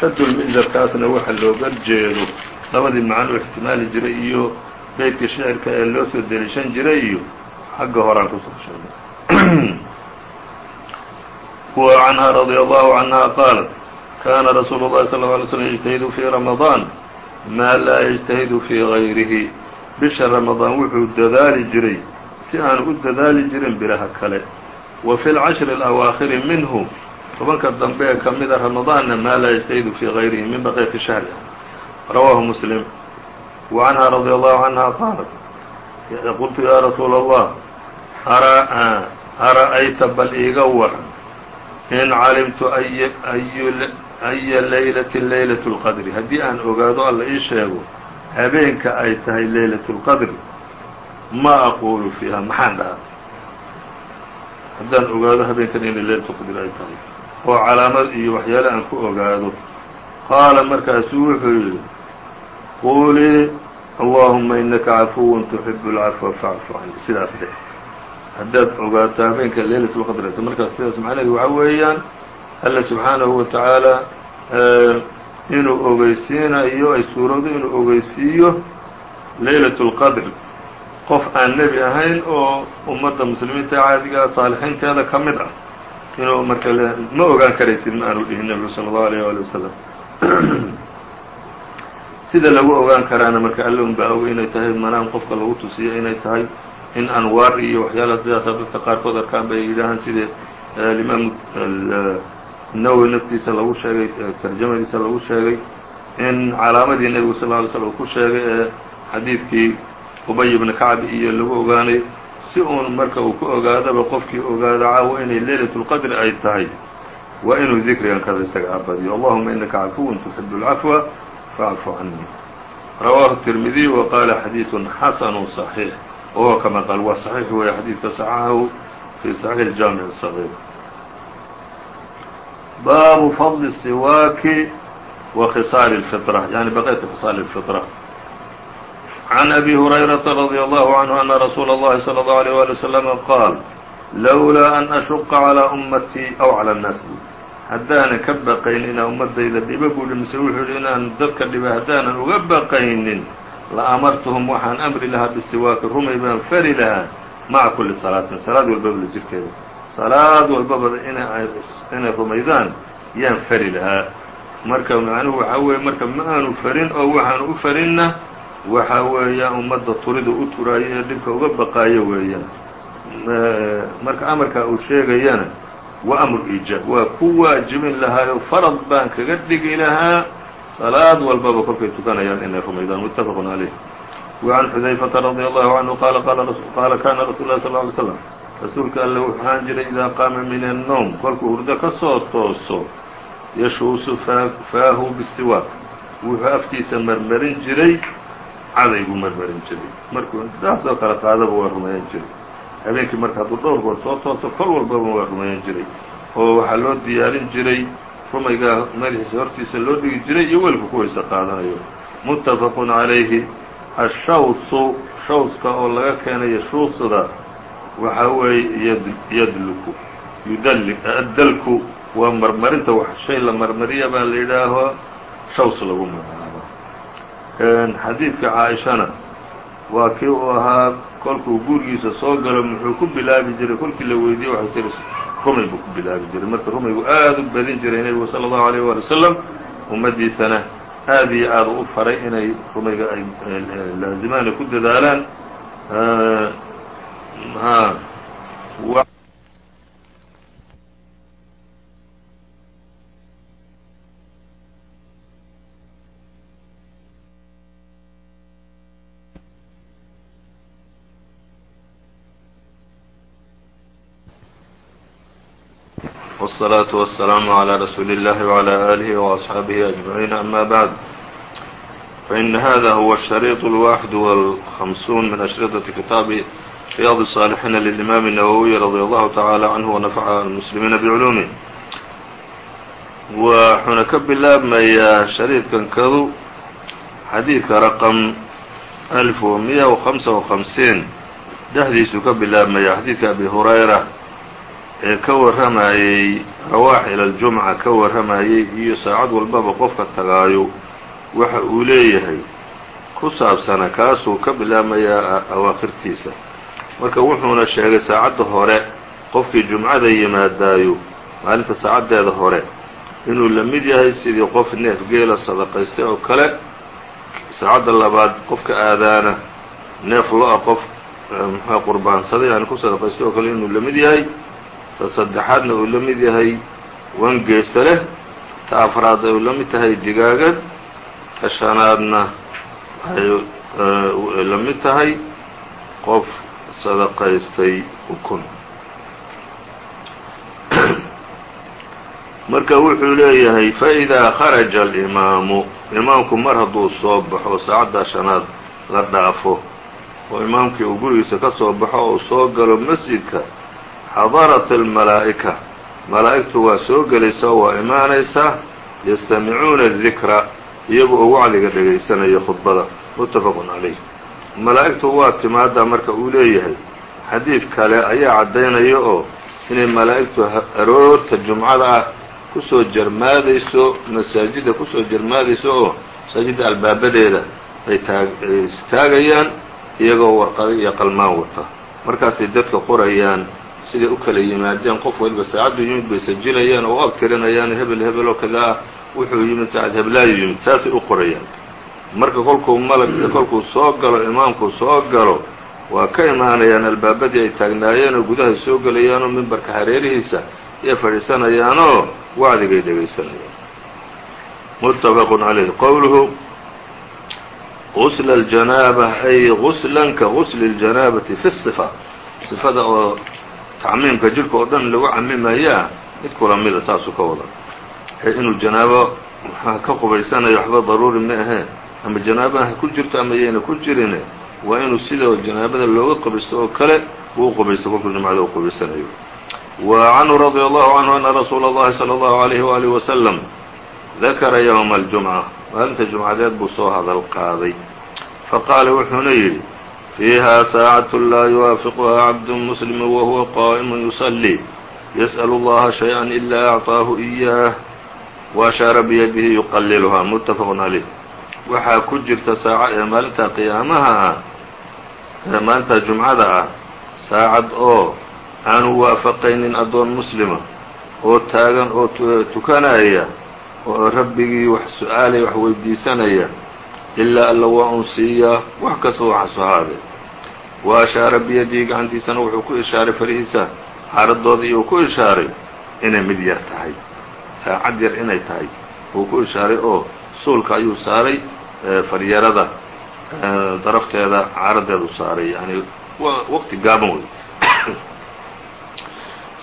shadd lmi'zarkaasna waxa looga jeedo labadii macno ixtimaali jiray iyo beydka shicirka ee loo soo delishan jiray iyo xagga horaan kusoo sheegay [clears throat] wa canha radي allahu canha qaalat kana rasuulu اllahi sal اه alay slm yجtahidu fii ramadaan maa laa yجtahidu fii غayrihi bisha ramadaan wuxuu dadaali jiray si aan u dadaali jirin biraha kale wa fi اlcashri اlawaakhiri minhu tobanka dambe ee ka mida ramadaanna maa laa yجtahidu fii غayrihi min baqiyati shahri rawaahu muslim وعنها رضي الله عنها قالت قلت يا رsuuل الله أرأyta bal iiga waran in calimtu أya laylaة laylaة الqadr haddii aan ogaado alla ii sheego habeenka ay tahay laylaة الqadr ma aqulu fiiha maxaan dhahaa haddaan ogaado habeenkan inay laylaة الqadr ay tahay oo calaamad iyo waxyaale aan ku ogaado qaala markaasuu wuxuu yidhi quulii allahuma inaka cafuw tuxibu اlcafwa facfu cani sidaas dheh haddaad ogaato habeenka leylat lqadr markaas sidaas macnaheedu waxaa weeyaan alla subxaanahu wa tacaala inuu ogeysiinayo ay suurowdo inuu ogeysiiyo leylat اlqadr qof aan nebi ahayn oo ummadda muslimiinta caadiga saalixiinteeda ka mid ah inuu marka ma ogaan karaysid ma aanu dhihin nebigu salى اllahu alيyه ali wasalam sida lagu ogaan karaana marka alle un baa og inay tahay manaan qofka lagu tusiyo inay tahay in anwaar iyo waxyaalaha sidaasa dadka qaarkood arkaan bay yidhaahaan sida alimaam nawowi naftiisa lagu sheegay tarjamadiisa lagu sheegay in calaamadii nebigu sal ly slm ku sheegay ee xadiidkii ubay ibna kacbi iyo lagu ogaanay si uun marka uu ku ogaadaba qofkii ogaado caawo inay leylat اlqadri ay tahay. Waa inuu dikrigan kada isaga abadiyo allahuma inaka cafuwun tuxibu اlcafwa فاعف عني رواه الترمذي وقال xadيiث xasن صحيح وهو كما qال waa صحيح wey xadيiثka صححه في صحيح الجامع الصغير bاب فضل السواك وخصال الفطرة يعني بقية خصال الفطرة عن أبي هريرة رضي الله عنه أن رsuuل اللhi صلى الله عليه ولي وسلم قال لولا أن أشق على أمتي أو على الناس haddaanan ka baqaynin inaan ummadayda dhibo buuhi mise wuxuu yihi inaan dadka dhiba haddaanan uga baqaynin la amartuhum waxaan amri lahaa bisiwaaki rumay baan fari lahaa maca kulli salaatin salaad walbaba la jirkeeda salaad walbaba inay rumaydaan yaan fari lahaa. Marka macnuhu waxaa weeye marka ma aanu farin oo waxaanu u farinna waxa weeyaan ummadda turida u turaayo ee dhibka uga baqaayo weeyaan marka amarkaa uu sheegayana wa amru iijaab waa ku waajibin lahaayo farad baan kaga dhigi lahaa. Salaad walbaba kolkay tukanayaan inay rumaydaan muttafaqun calayh wacan xudayfata radia allahu canhu qaala qaala kana rasul lah sal ly slam rasuulka alle wuxuu ahaan jiray idaa qaama min annowm kolkuu hurdo ka soo tooso yashuusu faahu bisiwaaq wuxuu aftiisa marmarin jiray cadaygu marmarin jiray. Markuu daasoo kale qaadaba waa rumayan jiray habeenkii marka hadduu dhowr goor soo tooso kol walbaba waa rumayan jiray. Oo waxaa loo diyaarin jiray rumayga madaxiisa hortiisa loo dhigi jiray iyo welku kuwaysa qaadanayo. Muttafaqun calayhi ashawsu shawska oo laga keenayo shuusda waxaa weeye yadluku addalku waa marmarinta wax shay la marmariya baa la yidhaaho shaws lagu magacaabo xadiidka caaishana waa kii uu ahaa kolkuu gurigiisa soo galo muxuu ku bilaabi jiray kolkii la weydiiyey waxay tiri rumay buu ku bilaabi jiray marka rumaygu aad u badin jiray nebigu salى الlahu عalيه wali wasalam ummaddiisana aad iyo aad u faray inay rumayga ay laazimaan ku dadaalaan والصلاaة والسلام على رسuuل الله وعلى آله وأصحاaبه أجمعين أما بعد فإن هذا هو الشhريط الواحد والخمسون من أشhرطة كتاب رياض الصالحين للإمام النووي رضي الله تعالى عنه ونفع المسلمين بعلومه wuxuuna ka bilaabmayaa شhريطkan kadu xadيiثka رقم ألف ومية وخمسة وخمسين dhexdiisuu ka bilaabmaya xadيiثka أبي هريرة ee ka warramayey rawaaxil aljumca ka warramayey iyo saacad walbaba qofka tagaayo waxa uu leeyahay ku saabsana kaasuu ka bilaabmayaa awaakhirtiisa. Marka wuxuuna sheegay saacadda hore qofkii jumcada yimaadaayo maalinta saacaddeeda hore inuu la mid yahay sidii qof neef geela sadaqaystay oo kale saacadda labaad qofka aadaana neef lo'a qof muxua qurbaansaday yani ku sadaqaystay oo kale inuu la mid yahay ta saddexaadna uu la mid yahay wan geesa leh ta afraad ay la mid tahay digaagad ta shanaadna ay la mid tahay qof sadaqaystay ukun. [clears throat] Marka wuxuu leeyahay faidaa kharaja alimaamu imaamku mar hadduu soo baxo saacadda shanaad la dhaafo oo imaamkii uu gurigiisa ka soo baxo oo soo galo masjidka xadarat almalaa'ika malaa'igtu waa soo gelaysaa waa imaanaysaa yastamicuuna adikra iyagu oo wacdiga dhegaysanaya khudbada muttafaqun calayh malaa'igtu waa timaadaa marka uu leeyahay xadiid kale ayaa caddaynaya oo inay malaa'igtu aroorta jumcada ah ku soo jarmaadayso masaajidda ku soo jarmaadayso oo masaajidda albaabadeeda ay taagayaan iyagoo warqado iyo qalmaan wata markaasay dadka qorayaan siday u kala yimaadeen qof walba saacaddu yimid bay sajilayaan oo u agtirinayaan hebel hebel oo kadaa ah wuxuu yimid saacad heblaayu yimid saasay u qorayaan. Marka kolkuu malag kolkuu soo galo imaamku soo galo waa ka imaanayaan albaabadii ay taagnaayeen oo gudahay soo gelayaanoo mimbarka hareerihiisa iyay fadhiisanayaanoo wacdigay dhegaysanayaan muttafaqu calayh qowluhu gusla aljanaaba ay guslan ka gusli اljanaabati fi sifa sifada oo tacmiimka jidhka oo dhan lagu camimayaa mid kula mida saasuu ka wada inuu janaabo maxaa ka qubaysanayo waxba daruuri ma ahee ama janaabaha ku jirto ama yayna ku jirine waa inuu sida janaabada looga qubaysto oo kale uu u qubaysto kolkuu jumcada u qubaysanayo wa canhu radia allahu canhu ana rasuula اllahi salى اllahu عalayhi waalihi wasalam dakara ywma aljumca maalinta jumcadeed buu soo hadal qaaday faqaala wuxuuna yidhi fiiha saacatu laa yuwaafiquha cabdu muslimu wahuwa qaa'imu yusalli yas'alu اllaha shay-an ilaa acطaahu iyaah waashaara biyadihi yuqalilhaa muttafaqun caleyh waxaa ku jirta saaca ee maalinta qiyaamaha ah ee maalinta jumcada ah saacad oo aanu waafaqaynin addoon muslima oo taagan oo tukanaya oo rabbigii wax su'aalaya wax weydiisanaya ilaa alla waa un siiyaa wax kasta waxasu ahaadee wa ashaara biyadihi gacantiisana wuxuu ku ishaaray farihiisa xaaradooda uu ku ishaaray inay mid yar tahay saacad yar inay tahay uu ku ishaaray oo suulka ayuu saaray faryarada darafteeda caaradeedu saaray yani waqti gaaban wey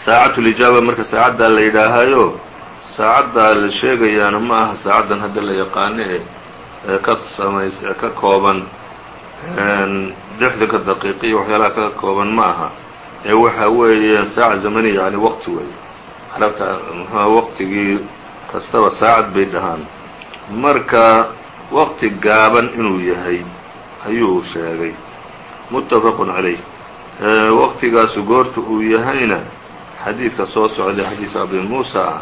saacatulijaaba marka saacaddaa la yidhaahayo saacaddaa la sheegayaana ma aha saacaddan hadda la yaqaano ee ka kooban lixdanka daqiiqiya waxyaalaha ka kooban ma aha. Ee waxa weeyaan saaca zamaniya yani waqti weeye. Carabta muxuha waqtigii kastaba saacad bay dhahaan. Marka waqti gaaban inuu yahay ayuu sheegay. Muttafaqun calayh. Waqtigaasu goorta uu yahayna xadiidka soo socday xadiidu abi muusa ah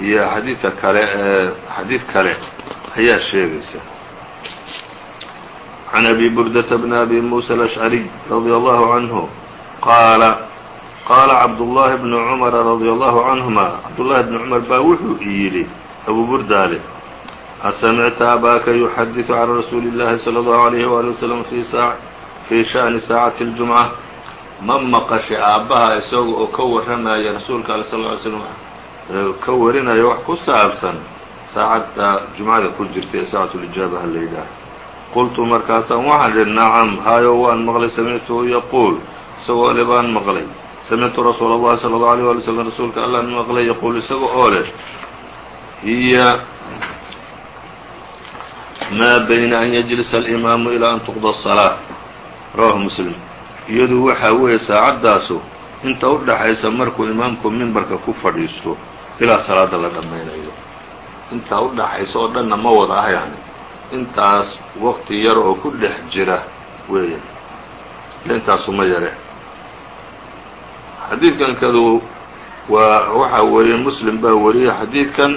iyo xadiidka kale ee xadiid kale ayaa sheegaysa can abi burdata bni abi muusa alashcariy radia allahu canhu qaala qaala cabdullaahi bnu cumara radia allahu canhuma cabdullaahi bni cumar baa wuxuu yidhi abu burdaale asamicta abaaka yuxadiثu can rasuuli اllahi salى اllahu عalayhi wali waslm fii sha'ni saacati اljumca ma maqashay aabbaha isaga oo ka warramaya rasuulka ale sal ly slm ka warinaya wax ku saabsan saacadda jumcada ku jirta ee saacatulijaaba ha la yidhaah qultu markaasaan waxaan idhi nacam hayo waan maqlay samictuhu yaquul isagoo le baan maqlay samictu rasuula اllahi salى اllahu alيyه wali slm rasuulka allaan maqlay yaquul isaga oo leh hiya maa bayna an yajlisa alimaamu ilaa an tuqda الصalaaة rawahu muslim iyadu waxaa weeye saacaddaasu inta u dhaxaysa markuu imaamku mimbarka ku fadhiisto ilaa salaada la dhammaynayo intaa u dhaxaysa oo dhanna ma wada ah yani intaas waqti yar oo ku dhex jira weeya intaasu ma yare. Xadiidkankadu waa waxa weeye muslim baa wariyay xadiidkan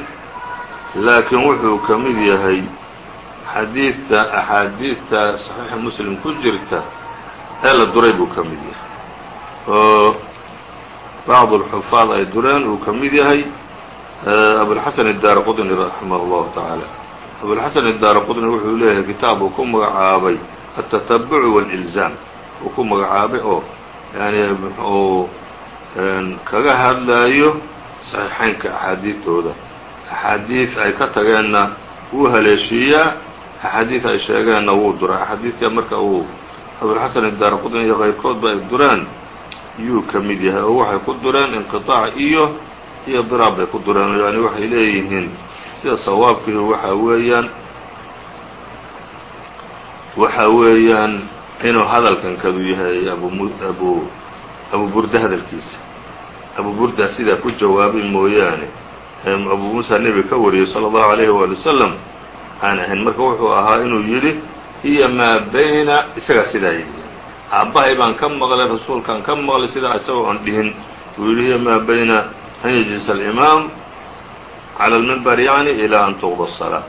laakiin wuxuu ka mid yahay xadiidta axaadiidta saxiixa muslim ku jirta ee la duray buu ka mid yahay. Oo bacd اlxufaad ay dureen uu ka mid yahay abulxasan الdaara qudni raximah اllahu tacaala abulxasan الdaara qudni wuxuu leeyahay kitaab uu ku magacaabay التتبع والإلزام uu ku magacaabay oo yani uu kaga hadlayo صaxiixaynka axaadiidtooda axaadiid ay ka tageenna wuu haleeshiiyaa axaadiid ay sheegeenna wuu dura axaadiidta marka uu abulxasan الdaara qudni iyo kayrkoodba ay dureen yuu ka mid yahay oo waxay ku dureen inqiطaac iyo iyo biraab bay ku dureen yani waxay leeyihiin sida sawaabkihi waxaa weeyaan waxa weeyaan inuu hadalkankadu yahay abuabu abu burda hadalkiisa. Abu burda sidaa ku jawaabay mooyaane abu muusa nebiga ka wariyey salى اllahu alayhi waali wasalam aan ahayn. Marka wuxuu ahaa inuu yidhi hiya maa bayna isagaa sidaa yidhi. Aabbahay baan ka maqlay rasuulkaan ka maqlay sidaa isagoo aan dhihin. Uu yidhi hiya maa bayna an yajlisa alimaam cala almimbar yani ilaa an tuqda الsalaa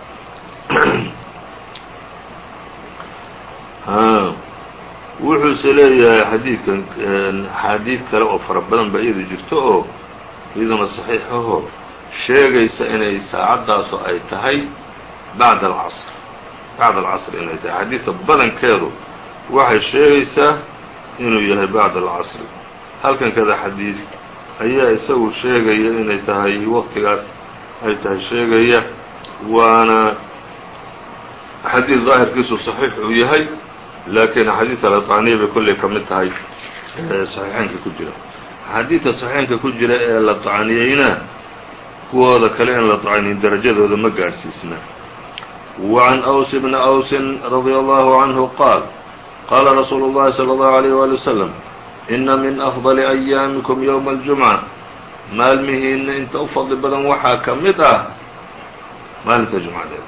wuxuuse leeyahay xadiidkan axaadiid kale oo fara badan ba iyadu jirto oo iyaduna saxiixaho sheegaysa inay saacaddaasu ay tahay bacda alcasr bacda alcasr inay tahay. Axaadiidta badankeedu waxay sheegaysaa inuu yahay bacda alcasri halkan kada xadiid ayaa isagu sheegaya inay tahay waqtigaas ay tahay sheegaya waana xadiid daahirkiisu saxiix uu yahay laakiin axaadiidta laطaaniya bay kolley ka mid tahay saxiixeynka ku jira axaadiidta saxiixeynka ku jira ee la طacniyeyna kuwooda kale in la طacniyin darajadooda ma gaadhsiisna وعn أws بn أwsi radي الlه عanه qaal qaala rasuulu الlahi slى الlه عalيه wali وsلم ina min afdali ayaamikum yowma aljumca maalmihiinna inta u fadli badan waxaa ka mid ah maalinta jumcadeed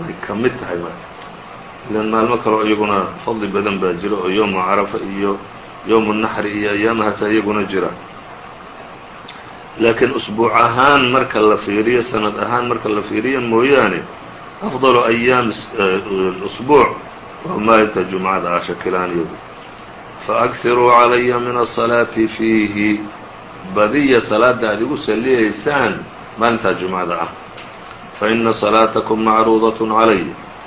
way ka mid tahay marka ilan maalmo kaleo iyaguna fadli badan baa jira oo yowmu carafa iyo yowmu naxri iyo ayaamahaasa iyaguna jira laakiin usbuuc ahaan marka la fiiriyo sanad ahaan marka la fiiriyo mooyaane afdalu ayaam usbuuc waa maalinta jumcada ah shakilaan iyagu faaksiruu calaya min asalaati fiihi badiya salaada aad igu salliyaysaan maalintaa jumcada ah faina salaatakum macruudatun calay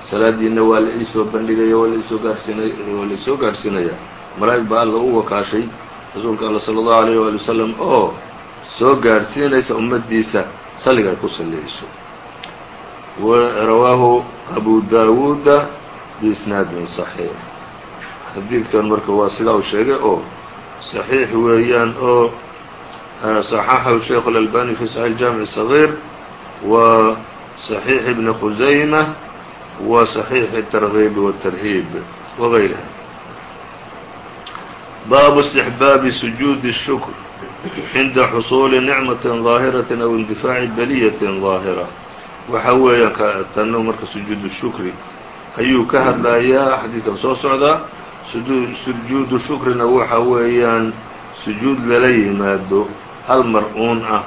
salaadiinna waa la iisoo bandhigaya waa laisoo gaarsiinay waa la gaadhsiinaya malaa'ig baa alla u wakaashay rasuulka alla sala allahu alayh waali wasalam oo soo gaadhsiinaysa ummaddiisa salliga ay ku salliyayso rawaahu abu daawuuda biisnaadin saxiix xadiidkan marka waa sidaa uu sheegay oo صaxiix weeyaan oo صaxaxahu sheikh اlalbani fi saxiix jaamiع صغيir wa صaxiix ibn khusayma wa صaxiix الtarغib والtarhiib wغayriha baabu istixbaabi sujuudi الshukr cinda xusuuli nicmaة ظaahiraة aw indifaaci baliyaة ظaahira waxa weeyaan tano marka sujuud shukri ayuu ka hadlayaa xadiidkan soo socdaa sujuudu shukrina waxa weeyaan sujuud lala yimaado hal mar-uun ah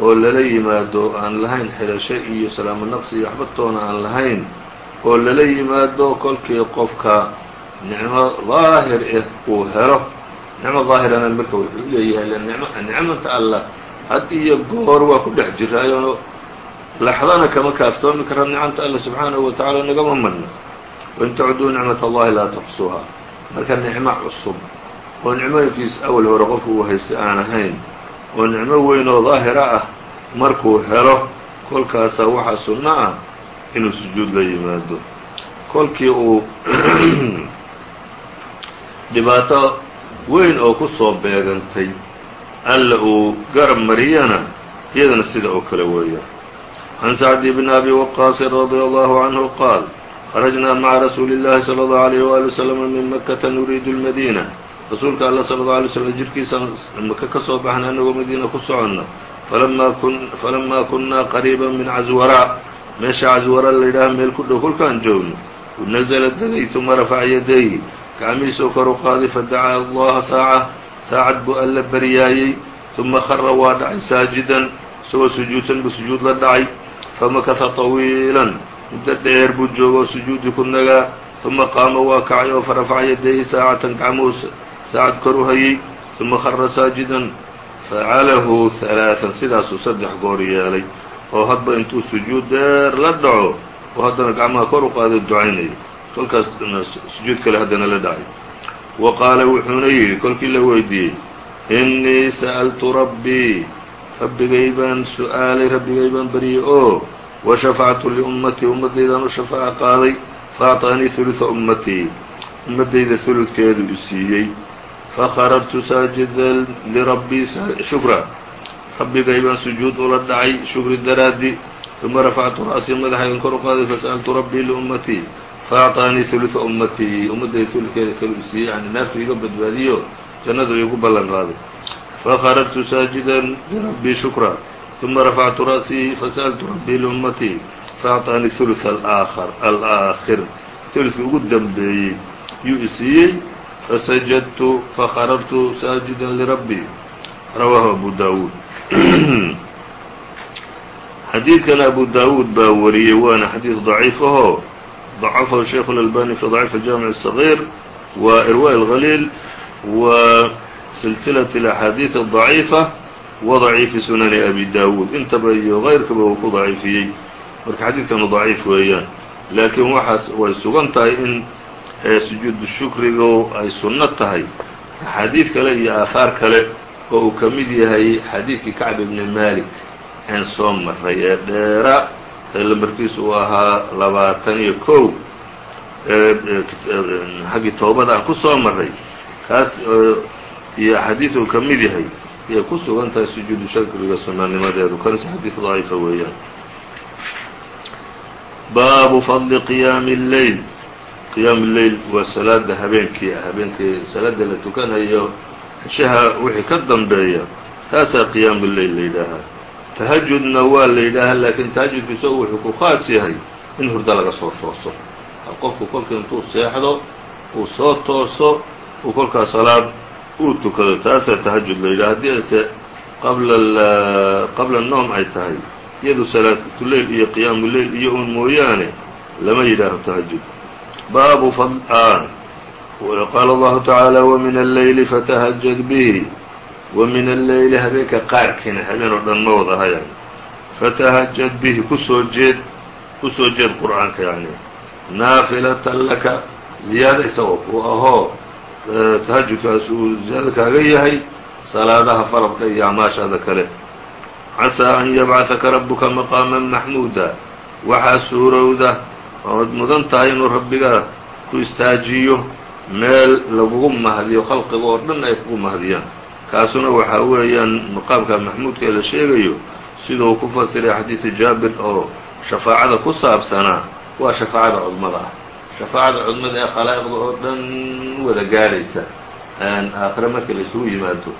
oo lala yimaado aan lahayn xidhasho iyo salaamo naqsi iyo waxbatoona aan lahayn oo lala yimaado kolkii qofka nicmo daahir ah uu helo. Nicmo daahirana marka wuxuu leeyahay nicmata allah had iyo goor waa ku dhex jiraayo laxdana kama kaaftoomi kara nicmta alla subxaanahu wa tacaala nagama madna wain tacuduu nicmat allahi laa tuxsuuha marka nicmo cusub oo nicmooyinkiis awal hore qofku uu haysta aan ahayn oo nicmo weyn oo daahira ah markuu helo kolkaasaa waxaa sunno ah inuu sujuud la yimaado. Kolkii uu [clears throat] dhibaato weyn oo ku soo beegantay alla uu garab mariyana iyadana sida oo kale weeya can sacdi bni abi waqaasin radia allahu canhu qaal kharajnaa maca rasuuli اllahi salى اllahu عalيyh wali wslm min makata nuriidu اlmadiina rasuulka alla sala اllau alay slm jirkiisa maka ka soo baxna anagoo madiina ku soconna falamaa kunnaa qariiba min caswaraa meesha caswara la yidhaaha meel ku dhow kolkaan joogno nazla degay uma rafaca yadayhi gacmihiisoo kor u qaaday fadacaa allaha saaca saacad buu alla baryaayey uma khara waa dhacay saajidan isagoo sujuudsan buu sujuud la dhacay famakasa طawiilan muddo dheer buu joogo sujuudi ku nagaa uma qaama waa kacay oo farafaca yadayhi saacatan gacmuhu saacad kor u hayey uma khara saajidan facalahu halaaثan sidaasuu saddex goor yeelay oo hadba intuu sujuud dheer la dhaco oo haddana gacmaha kor u qaaday ducaynaya kolkaas sujuud kale haddana la dhacay wa qaala wuxuuna yidhi kolkii la weydiiyey innii sa'altu rabbii rabbigay baan su'aalay rabbigay baan baryey oo washafactu liummatii ummaddaydaan u shafaaco qaaday faacطaanii hulua ummatii ummaddayda huludkeedu i siiyey fakharajtu saajida lirabbii shukra rabbigay baan sujuud ula dhacay shukri daraaddi uma rafactu ra'sii madaxaygan kor u qaaday fasa'altu rabbii liummatii faacطaanii hulua ummatii ummaddayda huludkeeda kale u siiyey yani naartu iga badbaadiyo jannadu iigu ballan qaaday fakharajtu saajidan lirabbii shukra uma rafactu ra'sii fasa'altu rabbii liummatii faacطaanii ثuluث alaakhar alaakhir huludkii ugu dambeeyey yuu i siiyey fasajadtu fakharajtu saajidan lirabbii rawaahu abu daawuud xadiidkan abu daawuud baa wariyey waana xadiid daciif ahoo ضacafahu sheikh اlalbani fi ضaciif jaamiع الصغيir wa irwa اlhaliil wa silsilaة اlaxaadiiث الضaciifa wa ضaciifi sunani abi daawuud intaba iyo غayrkaba uu ku daciifiyey marka xadiidkanu daciif weeyaan laakiin waxaas way sugan tahay in sujuudu shukrigu ay sunno tahay axaadiid kale iyo aahaar kale oo uu ka mid yahay xadiidkii kacb ibni malik een soo maray ee dheera ee lambarkiisu uu ahaa labaatan iyo kow xaggii toobada aan ku soo maray kaas iyo axaadiid uu ka mid yahay ayay ku sugan tahay sujuudu shukriga sunanimadeedu kanse xadiid daciifa weeyaan. Baabu fadli qiyaami اleyl qiyaam leyl waa salaada habeenkii habeenkii salaada la tukanayo cishaha wixii ka dambeeya. Taasaa qiyaamu leyl la yidhaahaa. Tahajudna waa la yidhaahaa laakiin tahajudku isagu wuxuu ku khaas yahay in hurdo laga soo tooso. Qofku kolkii intuu seexdo uu soo tooso uu kolkaa salaad uu tukado taasaa tahajud la yidhaha haddii ase qabla qabla noom ay tahay iyadu salaatuleyl iyo qiyaamu leyl iyo un mooyaane lama yidhaaho tahajud baabu qaala allahu tacaala wamin alleyli fatahajad bihi wa min alleyli habeenka qaarkiina habeen oo dhan ma wad ahayaan fatahajad bihi ku soo jeed ku soo jeed qur'aanka yani naafilatan laka ziyaado isagoo ku ahoo tahajudkaas uu ziyaado kaaga yahay salaadaha faradka iyo acmaashaada kale. Casaa an yabcahaka rabuka maqaaman maxmuuda. Waxaa suurowda ood mudan tahay inuu rabbiga ku istaajiyo meel lagugu mahdiyo khalqiga oo dhan ay kugu mahdiyaan kaasuna waxaa weeyaan maqaamka maxmuudka ee la sheegayo siduu ku fasiray xadiidi jaabir oo shafaacada ku saabsanaa waa shafaacada cudmada ah shafaacada cudmada ee khalaa'iqda oo dhan wada gaadhaysa aakhire markii la isugu yimaado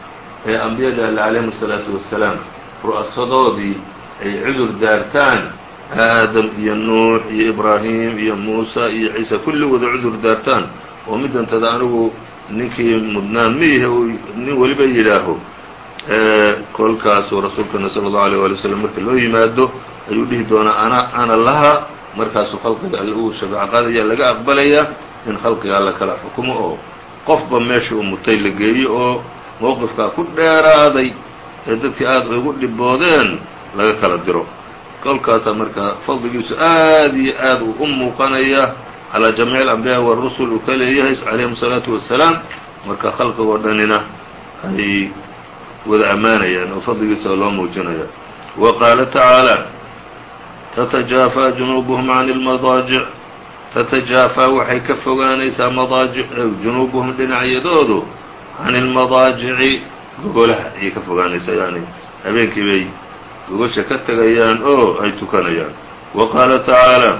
ee ambiyada alle calayhim asalaatu wassalaam ru'asadoodii ay cudur daartaan aadam iyo nuux iyo ibraahim iyo muusa iyo ciise kulli wada cudur daartaan oo midantada anigu ninkii mudnaan miihe uu nin weliba yidhaaho kolkaasuu rasuulkana sala allahu alيyه wali wslam marka loo yimaado ayuu dhihi doonaa ana ana laha markaasuu khalqiga alle uu shafacaqaadaya laga aqbalayaa in khalqigaa la kala xukumo oo qofba meesha uu mutay la geeyo oo mowqifkaa ku dheeraaday ee dadkii aada ugu dhiboodeen laga kala diro. Kolkaasaa marka fadligiisu aad iyo aad uu u muuqanaya calaa jamiici alambiyaa warusul uu ka leeyahay calayhim asalaatu wassalaam marka khalqigoo dhanina ay wada ammaanayaan oo fadligiisa loo muujinaya. Wa qaala tacaala تتجافى جuنوبهم عن الmadaaجiع تتجافىa waxay ka fogaanaysaa madaajic junuubuhum dhinacyadoodu can الmadaajici gogolaha ayay ka fogaanaysaa yani habeenkii bay gogosha ka tegayaan oo ay tukanayaan wa qaala tacaalى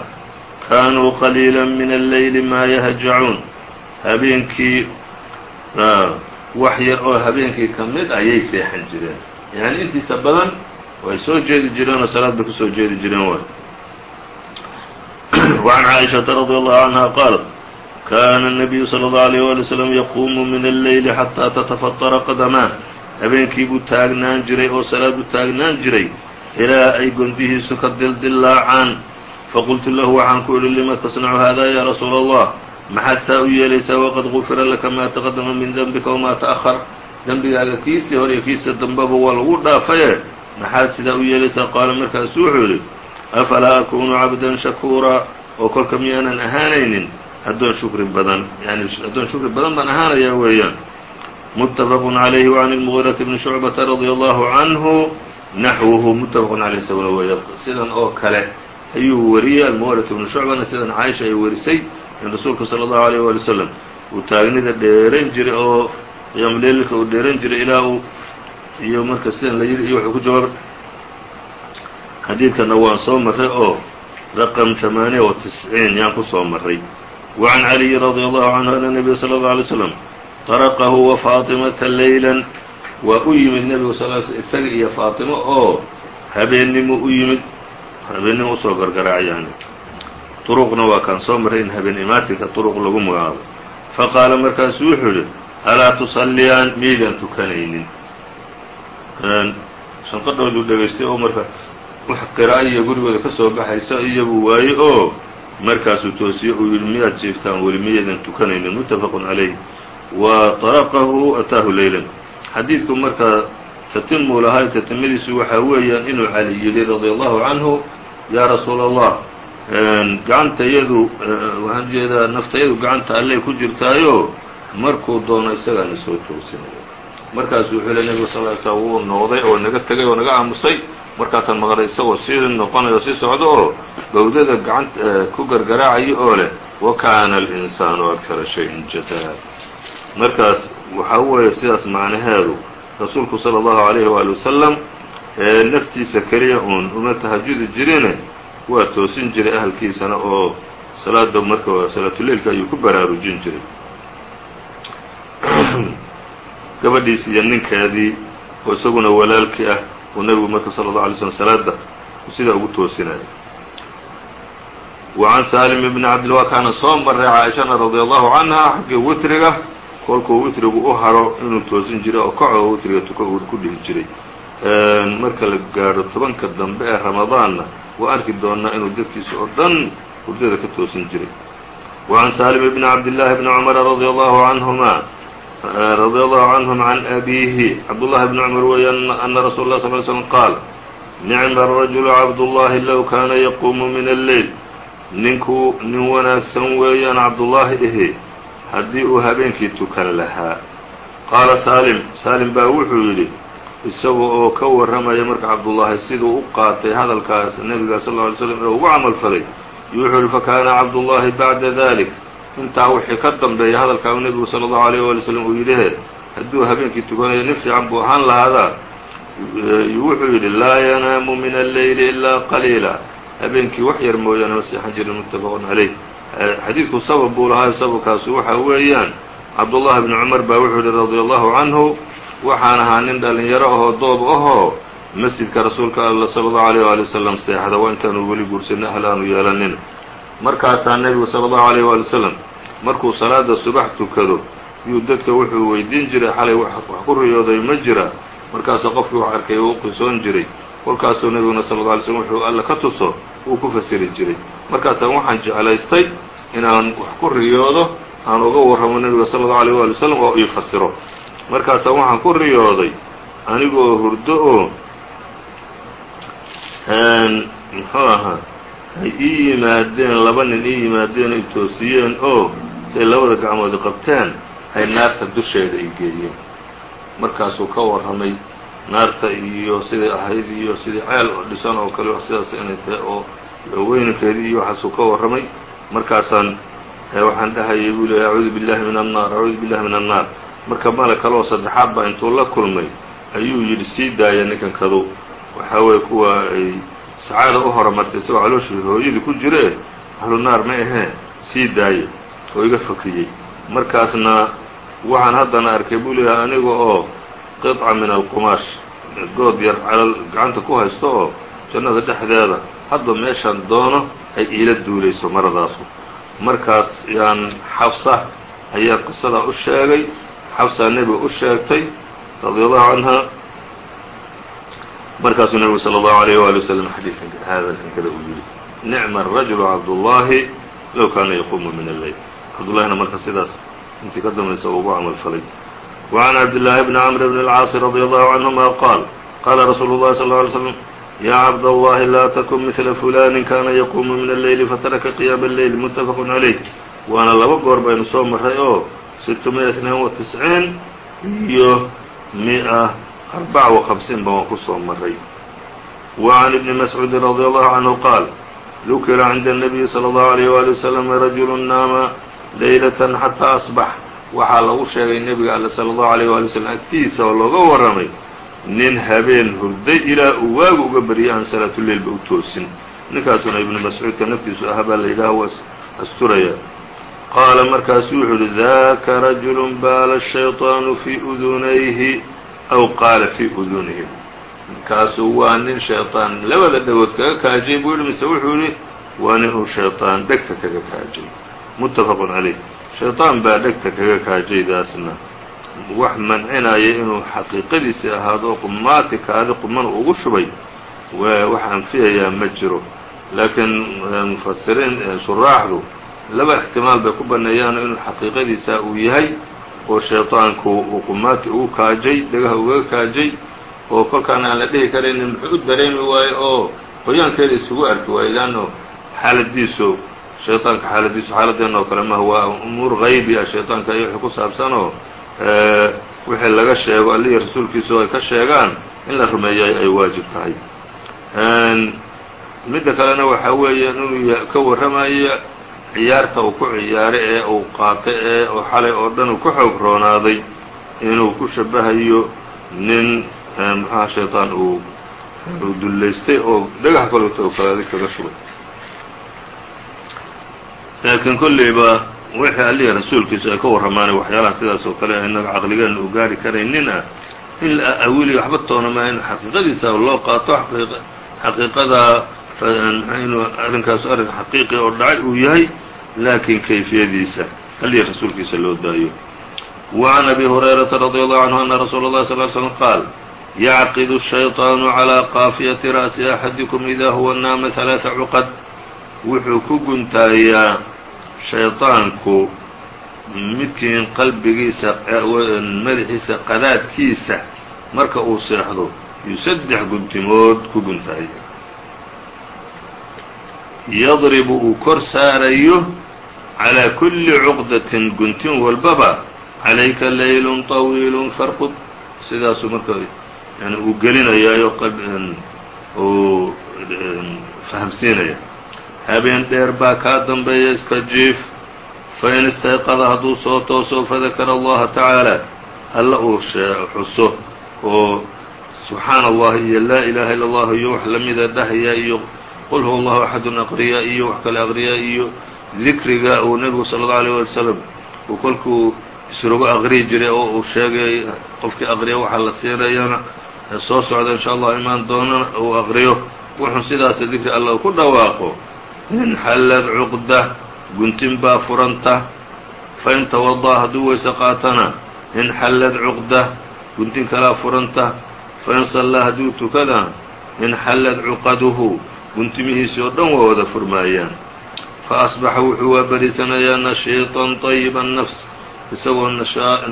kaanuu qaliila min alleyli maa yahjacuun habeenkii wax yar oo habeenkii ka mid ayay seexan jireen yani intiisa badan way soo jeedi jireen oo salaad bay kusoo jeedi jireen waay وعn [clears throat] caaئiشhaةa رadي الله عanهa qaalat kana النabiyu slى الlه عليه وalي وsلم yaquumu min الleyli xatىa tatafطra qadamaa habeenkii buu taagnaan jiray oo salaad u taagnaan jiray ilaa ay gondihiisu ka dildilaacaan faqultu lahu waxaan ku idhi lima tasnacu hada ya rasuula allah maxaad saa u yeelaysaa waqad gufira laka maa taqadama min dembika wamaa ta'ahar dembigaaga kiisii hor iyo kiisa dambaba waa lagu dhaafaye maxaad sidaa u yeelaysaa qaala markaasu wuxuu yidhi afalaa akunu cabdan shakuura oo kolka miyaanan ahaanaynin addoon shukri badan yani addoon shukri badan baan ahaanayaa weeyaan mutafaqun calayhi وcan اlmugiiraةi bni shucbata radia allahu canhu naxwuhu mutafaqun caleyh isaguna weeya sidan oo kale ayuu wariyey almuwarat bnu shucbana sidan caaisha ay warisay in rasuulka salى اllahu alيyه wali wslam uu taagnida dheeran jiray oo qiyaamuleylka uu dheeran jiray ilaa uu iyo marka sidan la yidhi iyo wuxuu ku jawaabay xadiidkana waan soo marray oo raqم ثamaaniya و تisciin yaan ku soo marray وعan عaliyi radي allahu canhu ana النabiya slى الlه عalيه wslam طarqahu وfaaطimaةa leyla waa u yimid nebigu sal isaga iyo faatimo oo habeennimo u yimid habeenimo usoo gargaraac yani duruqna waa kaan soo maray in habeen imaatinka duruq lagu magacaabo faqaala markaasu wuxuu yidhi alaa tusalliyaan miydaan tukanaynin shanqadhooduu dhegaystay oo marka wax iyo gurigooda ka soo baxaysa iyabuu waaye oo markaasuu toosiye uu yidhi miyaad jeegtaan weli miyaydan tukanaynin? Muttafaqun calayh wa طaraqahu ataahu leylan xadiidku marka tatimuu lahay tatimadiisu waxaa weeyaan inuu cali yidhi radia allahu canhu yaa rasuula allah gacantayadu waxaan jeedaa naftayadu gacanta alley ku jirtaayo markuu doono isagaana soo toosinayo markaasu wuxuu le nebigu sal ly slm wuu noqday oo naga tegay oo naga aamusay markaasaan maqlay isagoo sii noqonayo sii socdo oo bawdada gacanta ku gargaraacayo oo leh wa kaana alinsaanu akara shayin jadala markaas waxaa weeye sidaas macnaheedu rasuulku salى اllahu عalayhi waali wasalam naftiisa keliya uun uma tahajudi jirine waa toosin jiray ahalkiisana oo salaada marka salaatuleilka ayuu ku baraarujin jiray gabadhiisi iyo ninkeedii oo isaguna walaalkii ah uu nebigu marka sala اlه alay slm salaada sidaa ugu toosinaya wa can saalim bni cabdilwa kaana soo maray caaishana radia allahu canha xaggii witriga kolkuu witrigu u haro inuu toosin jiray oo kacoo witriga tuka uu ku dhihi jiray marka la gaadho tobanka dambe ee ramadaanna waa arki doonaa inuu dadkiisa oo dhan hurdada ka toosin jiray وعn saalim bn cabdالlahi bni cmr radي allahu canهuma radي allahu canهum can abiihi cabdullahi bni cmr weeye ana rasuul اlah sl slm qaal nicma الrajulu cabdullaahi low kaana yaquumu min alleyl ninku nin wanaagsan weeyaan cabdullaahi ahe haddii uu habeenkii tukan lahaa qaala saalim saalim baa wuxuu yidhi isaga oo ka warramaya marka cabdullaahi siduu u qaatay hadalkaas nebiga sal lla alay slam ee ugu camal falay iyo wuxuu yihi fakaana cabdullaahi bacda dalik intaa wixii ka dambeeya hadalkaa uu nebigu sala allahu alayh waali slam uu yidhihe hadduu habeenkii tukanayo nin fiican buu ahaan lahaadaa? Wuxuu yidhi laa yanaamu min alleyli ilaa qaliila. Habeenkii wax yar mooyaane ma seexan jirin muttafaqun calayh xadiidku sabab buu lahaa sababkaasu waxa weeyaan cabdullahi bni cumar baa wuxuu yihi radia allahu canhu waxaan ahaa nin dhallinyaro ahoo doob ahoo masjidka rasuulka alla sala allahu alayh waali wasalam seexda waa intaanu weli guursanay ahl aanu yeelanin markaasaa nebigu sala allahu alayh waali wasalam markuu salaada subax tukado yuu dadka wuxuu weydiin jiray xalay wax ku riyooday ma jira. Markaasuu qofkii wax arkay uu qisoon jiray. Kolkaasuu nebiguna sala alla alay slm wuxuu alla ka tuso uu ku fasiri jiray. Markaasaan waxaan jeclaystay inaan wax ku riyoodo aan uga warramo nebiga sala allahu alayh waali wasalam oo ii fasiro markaasaan waxaan ku riyooday anigoo hurdo oo muxuu ahaa ay ii yimaadeen laba nin ii yimaadeen ay toosiyeen. Oo say labada gacmoodi qabteen ay naarta dusheeda ay geeyeen. Markaasuu ka warramay naarta iyo siday ahayd iyo sidii ceel dhisan oo kale sidaas inay tahay oo weynankeedii iyo waxaasuu ka warramay. Markaasaan waxaan dhahayay buu leey acuudu billahi min annaar acuudu billahi min annaar. Marka malag kale oo saddexaad baa intuu la kulmay ayuu yidhi sii daaya ninkankadu waxaa weeye kuwa ay sacaada u horumartay isagoo calooshii hooyadii ku jire ahlu naar ma ahee sii daaya oo iga fakriyey. Markaasna waxaan haddana arkay buu leeyahay aniga oo qiطca min alqumaash good yar calal gacanta ku haysto oo jannada dhexdeeda hadba meeshaan doono ay iila duulayso maradaasu. Markaas yaan xafsa ayaa qisadaa u sheegay xafsaa nebiga u sheegtay radia allahu canha markaasuu nebigu salى اllahu عalيyه wali waslm xadiidkan hadalkan kada uu yidhi nicma الrajulu cabdullaahi low kaana yaquumu min alleyl cabdullahina marka sidaas intii ka dambaysa ugu camal falay وعn cabdاللahi bni cmr bn الcاaص radي allahu canهuma qaal qaala rasuulu الlahi sal اه عlay slm ya cabdالlahi laa tkun mثla fulani kana yaquumu min alleyli fataraka qiyaama الleyl mutafaq عalayh waana laba goor baynu soo maray oo sitmiya اثنaan وتisciin iyo miئة arbaca وخamsiin ba waan ku soo maray وعn ibni mascuudi radي allahu canhu qaal dukira cinda الnabiyi slى اllahu عalيyه wali wsلم rajulu naama laylaة xatىa asbax waxaa lagu sheegay nebiga alle salى اllahu عalيyه wali wsلم agtiisa oo looga warramay nin habeen hurday ilaa uu waagu uga baryay aan salaatuleilba u toosin ninkaasuna ibnu mascuudka naftiisu ahaa baa la yidhaha was asturaya qaala markaasu wuxuu yihi daka rajulu baala الshayطaanu fii udunayhi aw qaala fii udunihi ninkaasu waa nin shayطaan labada dhagood kaga kaajay buu yihi mise wuxuu yihi waa nin uu shayطaan dhegta kaga kaajay muttafaq calayh shayطaan baa dhegta kaga kaajaydaasna wax mancinaya inuu xaqiiqadiisi ahaado qumaati kaadi qumana ugu shubay wax anfiyayaa ma jiro laakiin mufasiriin shuraaxdu laba ixtimaal bay ku baneeyaan inuu xaqiiqadiisa uu yahay oo shayطaanku uu qumaati ugu kaajay dhegaha ugaga kaajay oo kolkaana aan la dhihi karaynin muxuu u dareemi waayo oo qoyaankeeda isugu arki waayo leanno xaaladiisu shayطaanka xaaladiisu xaaladeenna oo kale maha waa umuur haybi ah shayطaanka iyo wixii ku saabsanoo wixii laga sheego allihi rasuulkiisu ay ka sheegaan in la rumeeyay ay waajib tahay midda kalena waxaa weeye inuu ka warramayo ciyaarta uu ku ciyaaray ee uu qaatay ee xalay oo dhan uu ku xoog roonaaday inuu ku shabahayo nin muxuha shayطaan uu uu dullaystay oo dhagax kaleto oo kale adig kaga shubay. Laakiin kolleyba wixii allihi rasuulkiisu ay ka warramaanay waxyaalaha sidaas oo kale inaga caqligeenna u gaari karaynin ah in la awili waxba toonama in xaqiiqadiisa loo qaato xaqiiqada inuu arrinkaasu arrin xaqiiqi oo dhacay uu yahay laakiin kayfiyadiisa allihi rasuulkiisa loo daayo وعn أbي هuريرaةa رضي الله عنه أن رsuuل الله صل ل سلم qاaل يعqد الشhayطاaن عlى qاaفية رأسi أxadiكم إida huwa naama ثaلاثa cqد wuxuu ku guntaayaa shayطaanku midkiin qalbigiisa madaxiisa qadaadkiisa marka uu seexdo yuu saddex guntimood ku guntahaya yadribu uu kor saarayo calىa kulli cuqdatin guntin walbaba calayka laylun طawiilun farqud sidaasuu marka yani uu gelinayaayo uu fahamsiinaya. Habeen dheer baa kaa dambeeya iska jiif. Fain istayqada hadduu soo tooso fadakara allaha tacaala alla uu xuso oo subxaana allah iyo laa ilaaha illa allah iyo wax lamida dhahaya iyo qul huwa allahu axadun aqriya iyo wax kale aqriya iyo dikriga uu nebigu sala allau alيyh wali wslam uu kolkuu isrogo aqriyi jiray oo uu sheegay qofkii aqriya waxaa la siinayana soo socda in sha allah imaan doonana uu aqriyo wuxuu sidaas dikri alla ku dhawaaqo inxallad cuqda guntin baa furanta fain tawada'a hadduu weyse qaatana inxallad cuqda guntin kalaa furanta fain sallaa hadduu tukadana inxallad cuqaduhu guntimihiisii oo dhan waa wada furmaayaan faasbaxa wuxuu waa beriisanayaa nashiiطan طayiba nafs isagoo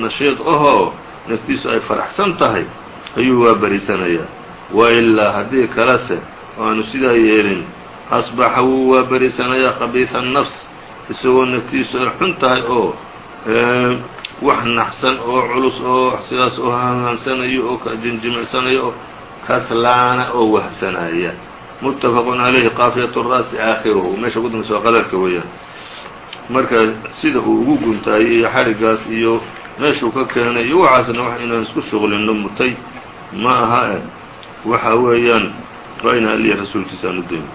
nashiid ahoo naftiisu ay faraxsan tahay ayuu waa beriisanayaa wa ilaa haddii kalese oo aanu sidaa yeelin asbaxa wuu waa beriisanayaa khabiiثa nafs isagoo naftiisu ay xun tahay oo wax naxsan oo culus oo sidaas oo hahamsanayo oo jinjimicsanayo oo kaslaana oo wahsanaya mutafaq عalayhi qaafiyat الra'si aakhiruhu meesha ugu dambaysa waa qadarka weeyaan marka sida uu ugu guntaayay iyo xarigaas iyo meeshuu ka keenay iyo waxaasna wax inaan isku shuqlinno mutay ma aha e waxa weeyaan waa ina aliya rasuulkiisa aan u dayno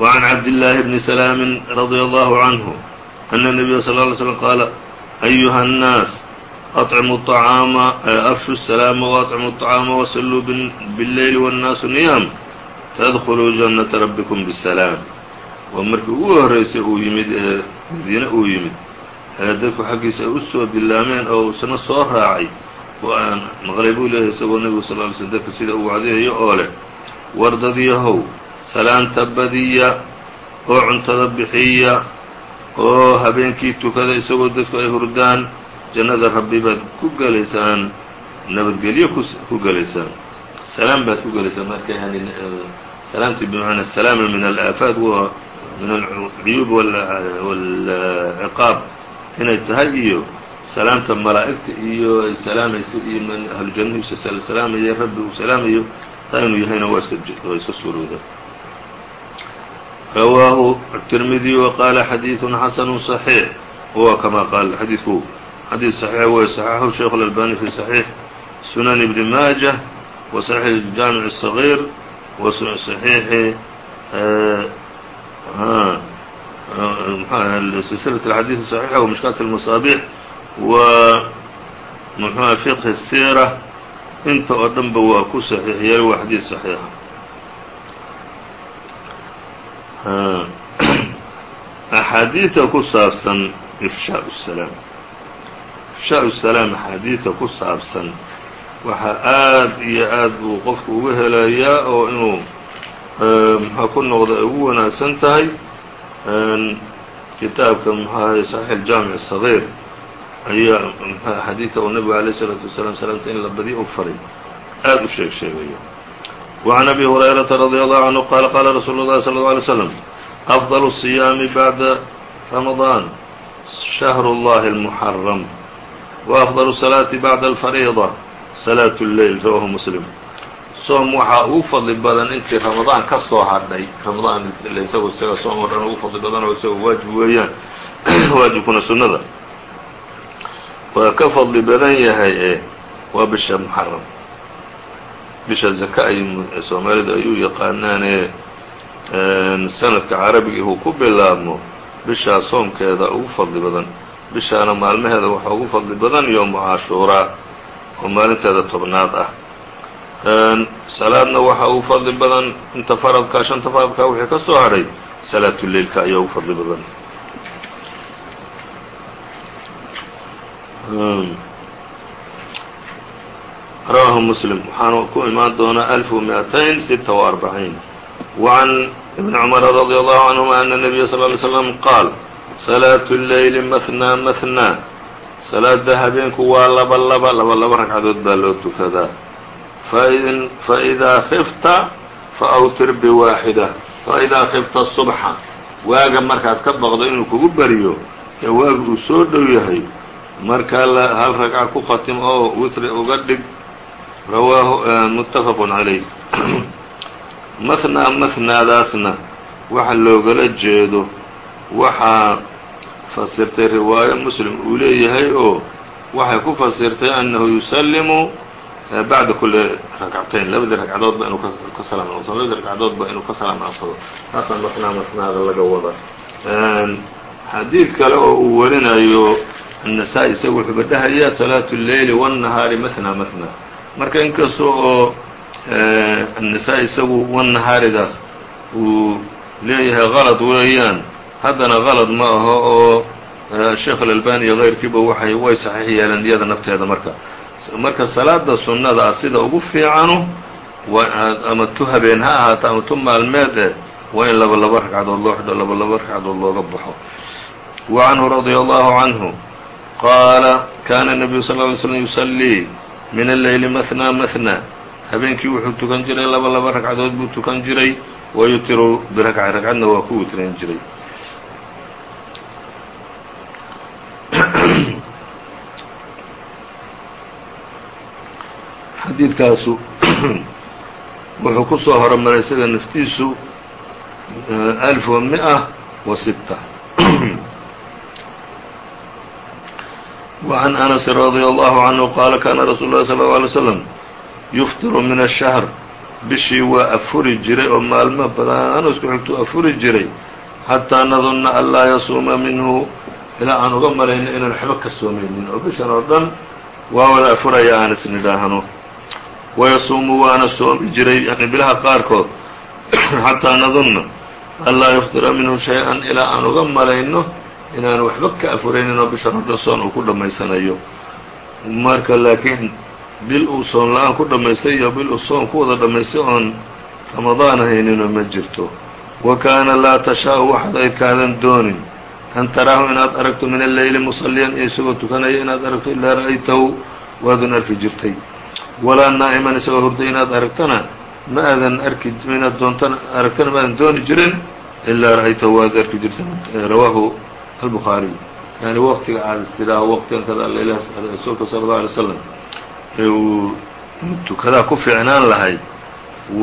وعn cabdاللahi bni سlاam radي الlه عanه أن النبy صلى اه عليه وسلم qاala أyuha الناas أطعموا الطعاama أfشhوا السلاam وأطعموا الطعاama وصلوu bالleyl والناasu نiyam تdخلوu جنة ربكم بسلاam waa markii ugu horeysay uu yimid ee madiine uu yimid ee dadku xaggiisa ay u soo bilaameen oo isna soo raacay oo aan maqlay buu leeyahay isagoo nebigu sal ly slm dadka sida uu wacdiyayo oo leh wardadyahow salaanta badiya oo cuntada bixiya oo habeenkii tukada isagoo dadku ay hurdaan jannada rabbi baad ku gelaysaan nabadgelyo ku gelaysaan salaam baad ku gelaysaan marka yani salaamtii bimacnaa salaama min alaafaat wa min alcuyuub wاlciqaab inay tahay iyo salaamta malaa'igta iyo ay salaamaysa iyo man ahlujannahiisa salaamaya rabbi uu salaamayo taa inuu yahayna waa iska suurooda rawaahu التirmidiي وqاala xadiiث xasn صaحيiح huwa kama qaal xadiidku xadiid صaxiix wey صaxaxu sheikh الألbani fi صaxiix sunan ibni maaجة wa صaxiix jaamiع الصغيir wa صaxiixi silsilaة الxadiiث صaxiixa wa mishkaat الmaصaabiح wa mxua fiqhi الsiirة inta oo dhan ba waa ku saxiix yeelay waa xadiid صaxiixa [clears throat] axaadiida ku saabsan ifshaaء الsalaam ifshaaء الsalaam axaadiida ku saabsan waxaa aad iyo aad buu qofku uga helayaa oo inuu mxua ku noqdo ay ugu wanaagsan tahay kitaabka mxuahay صaxiix الjaamiع الصغيir ayaa xadiidka uu nebigu عalيه الصلاaةu وaسلام salaamta in la badiyo u faray aad u sheeg sheegayo وعn أbي هuريرaةa رضي الله عنه qال qاla رsuuل الlahi صلى الله عليه وسلم أفضل الصيام بعد رمضان شهر الله المحرم وأفضل الصلاة بعد الفريضة صلاة الليل رواه مسلم soom waxaa ugu fadli badan intii ramadaan ka soo hadhay ramadaan isagu isaga soom oo dhan ugu fadli badan oo isaga waajib weeyaan waajibkuna sunnada waa ka fadli badan yahay ee waa bisha muxaram bisha zaka ay soomaalida ay u yaqaanaanee sanadka carabiga ihuu ku bilaabmo bishaa soomkeeda ugu fadli badan bishaana maalmaheeda waxa ugu fadli badan yowmu cashuuraa oo maalinteeda tobnaad ah. Salaadna waxa ugu fadli badan inta faradkaa shanta faradka wixii ka soo hadhay salaatuleilka ayaa ugu fadli badan. Rawaahu muslim waxaana ku imaan doonaa alfu miatain sita wa arbaciin. Wacan ibni cumara radi allahu canhuma ana nabiya sal ly slm qaal salaatu اleyli mahnaa mahnaa salaada habeenku waa laba laba laba laba ragcadood baa loo tukadaa faidaa kifta faawtir biwaaxida faidaa kifta subxa waaga markaad ka baqdo inuu kugu baryo ee waag uu soo dhow yahay. Markaa la hal ragca ku khatim oo witri uga dhig. Rawaahu eh, muttafaqu calayh [clears throat] mathnaa mathnaadaasna waxa loogala jeedo waxaa fasirtay riwaayo muslim uu leeyahay oo waxay ku fasirtay annahu yusallimu bacda kuli rakcatayn labadii ragcadoodba inuu ka salaam noqsado labadii ragcadoodba inuu ka salaam noqsado taasaa mathnaa mathnaada laga wada xadiid kale oo uu warinayo النسائي isagu wuxuuba dhahayaa صلاaة الleyl والنahaari mثnى mثnى marka inkasta oo النسائي isagu والنahaaridaas uu leeyahay غalط weeyaan haddana qalad ma aho oo e, sheekh alalbani iyo kayrkiiba waxay way saxiix yeeleen iyada nafteeda marka. Marka salaada sunnada ah sida ugu fiicanu ama tu habeen ha ahaato ama tu maalmeed eh waa in laba laba ragcadood loo xidho laba laba ragcadood looga baxo. Wa canhu radia allahu canhu qaala kana الnabiyu sal ly slm yusallii min alleyli mathna mahnaa habeenkii wuxuu tukan jiray laba laba ragcadood buu tukan jiray wayutiru biragca ragcadna waa ku witran jiray. xadiidkaasu [clears throat] wuxuu ku soo horomaray isaga naftiisu alf wa miئة wa sita وعن أنس رضي الله عنه qال kاna رsuل الlhi صلى الله عليه وسلم يfطر min الشhهر bishii waa afuri jiray oo maalmo badan isku xigtuu afuri jiray xatىa nadunna an laa yasuuma minhu ilaa aan uga malayno inaan waxba ka soomaynin oo bishan oo dhan waa wada afuraya aan isnidhaahno wayasuumu waana soomi jiray yani bilaha qaarkood xataa nadunna an laa yufطira minhu shay-an ilaa aan uga malayno inaan waxba ka afuraynin oo bisha soon uu ku dhammaysanayo marka laakiin bil uu soon la'aan ku dhammaystay iyo bil uu soon ku wada dhammaystay oon ramadaan hayninoo ma jirto wa kaana laa tashaa'u waxaad aydkaadan doonin an taraahu inaad aragto min alleyli musalliyan iyo isagoo tukanaya inaad aragto ilaa ra'aytahu waadun arki jirtay walaa naa'iman isagoo hurda inaad aragtana ma aadan arki inaad doontana aragtana ma aadan dooni jirin ilaa ra'ayta waad arki jirta rawaahu albukhaariy yani waqtiga aada isidhaaha waqtigan kadaa laylaha rasuulka sala allau alay slam uu tukadaa ku fiicnaan lahay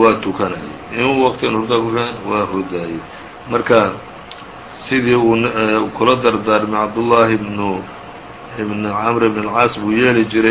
waa tukanayay inuu waqtigan hurdaa ku fiicn waa hurdaayay marka sidii uu kula dardaarmay cabdullaahi ibnu ibnu camr ibn alcaas buu yeeli jiray.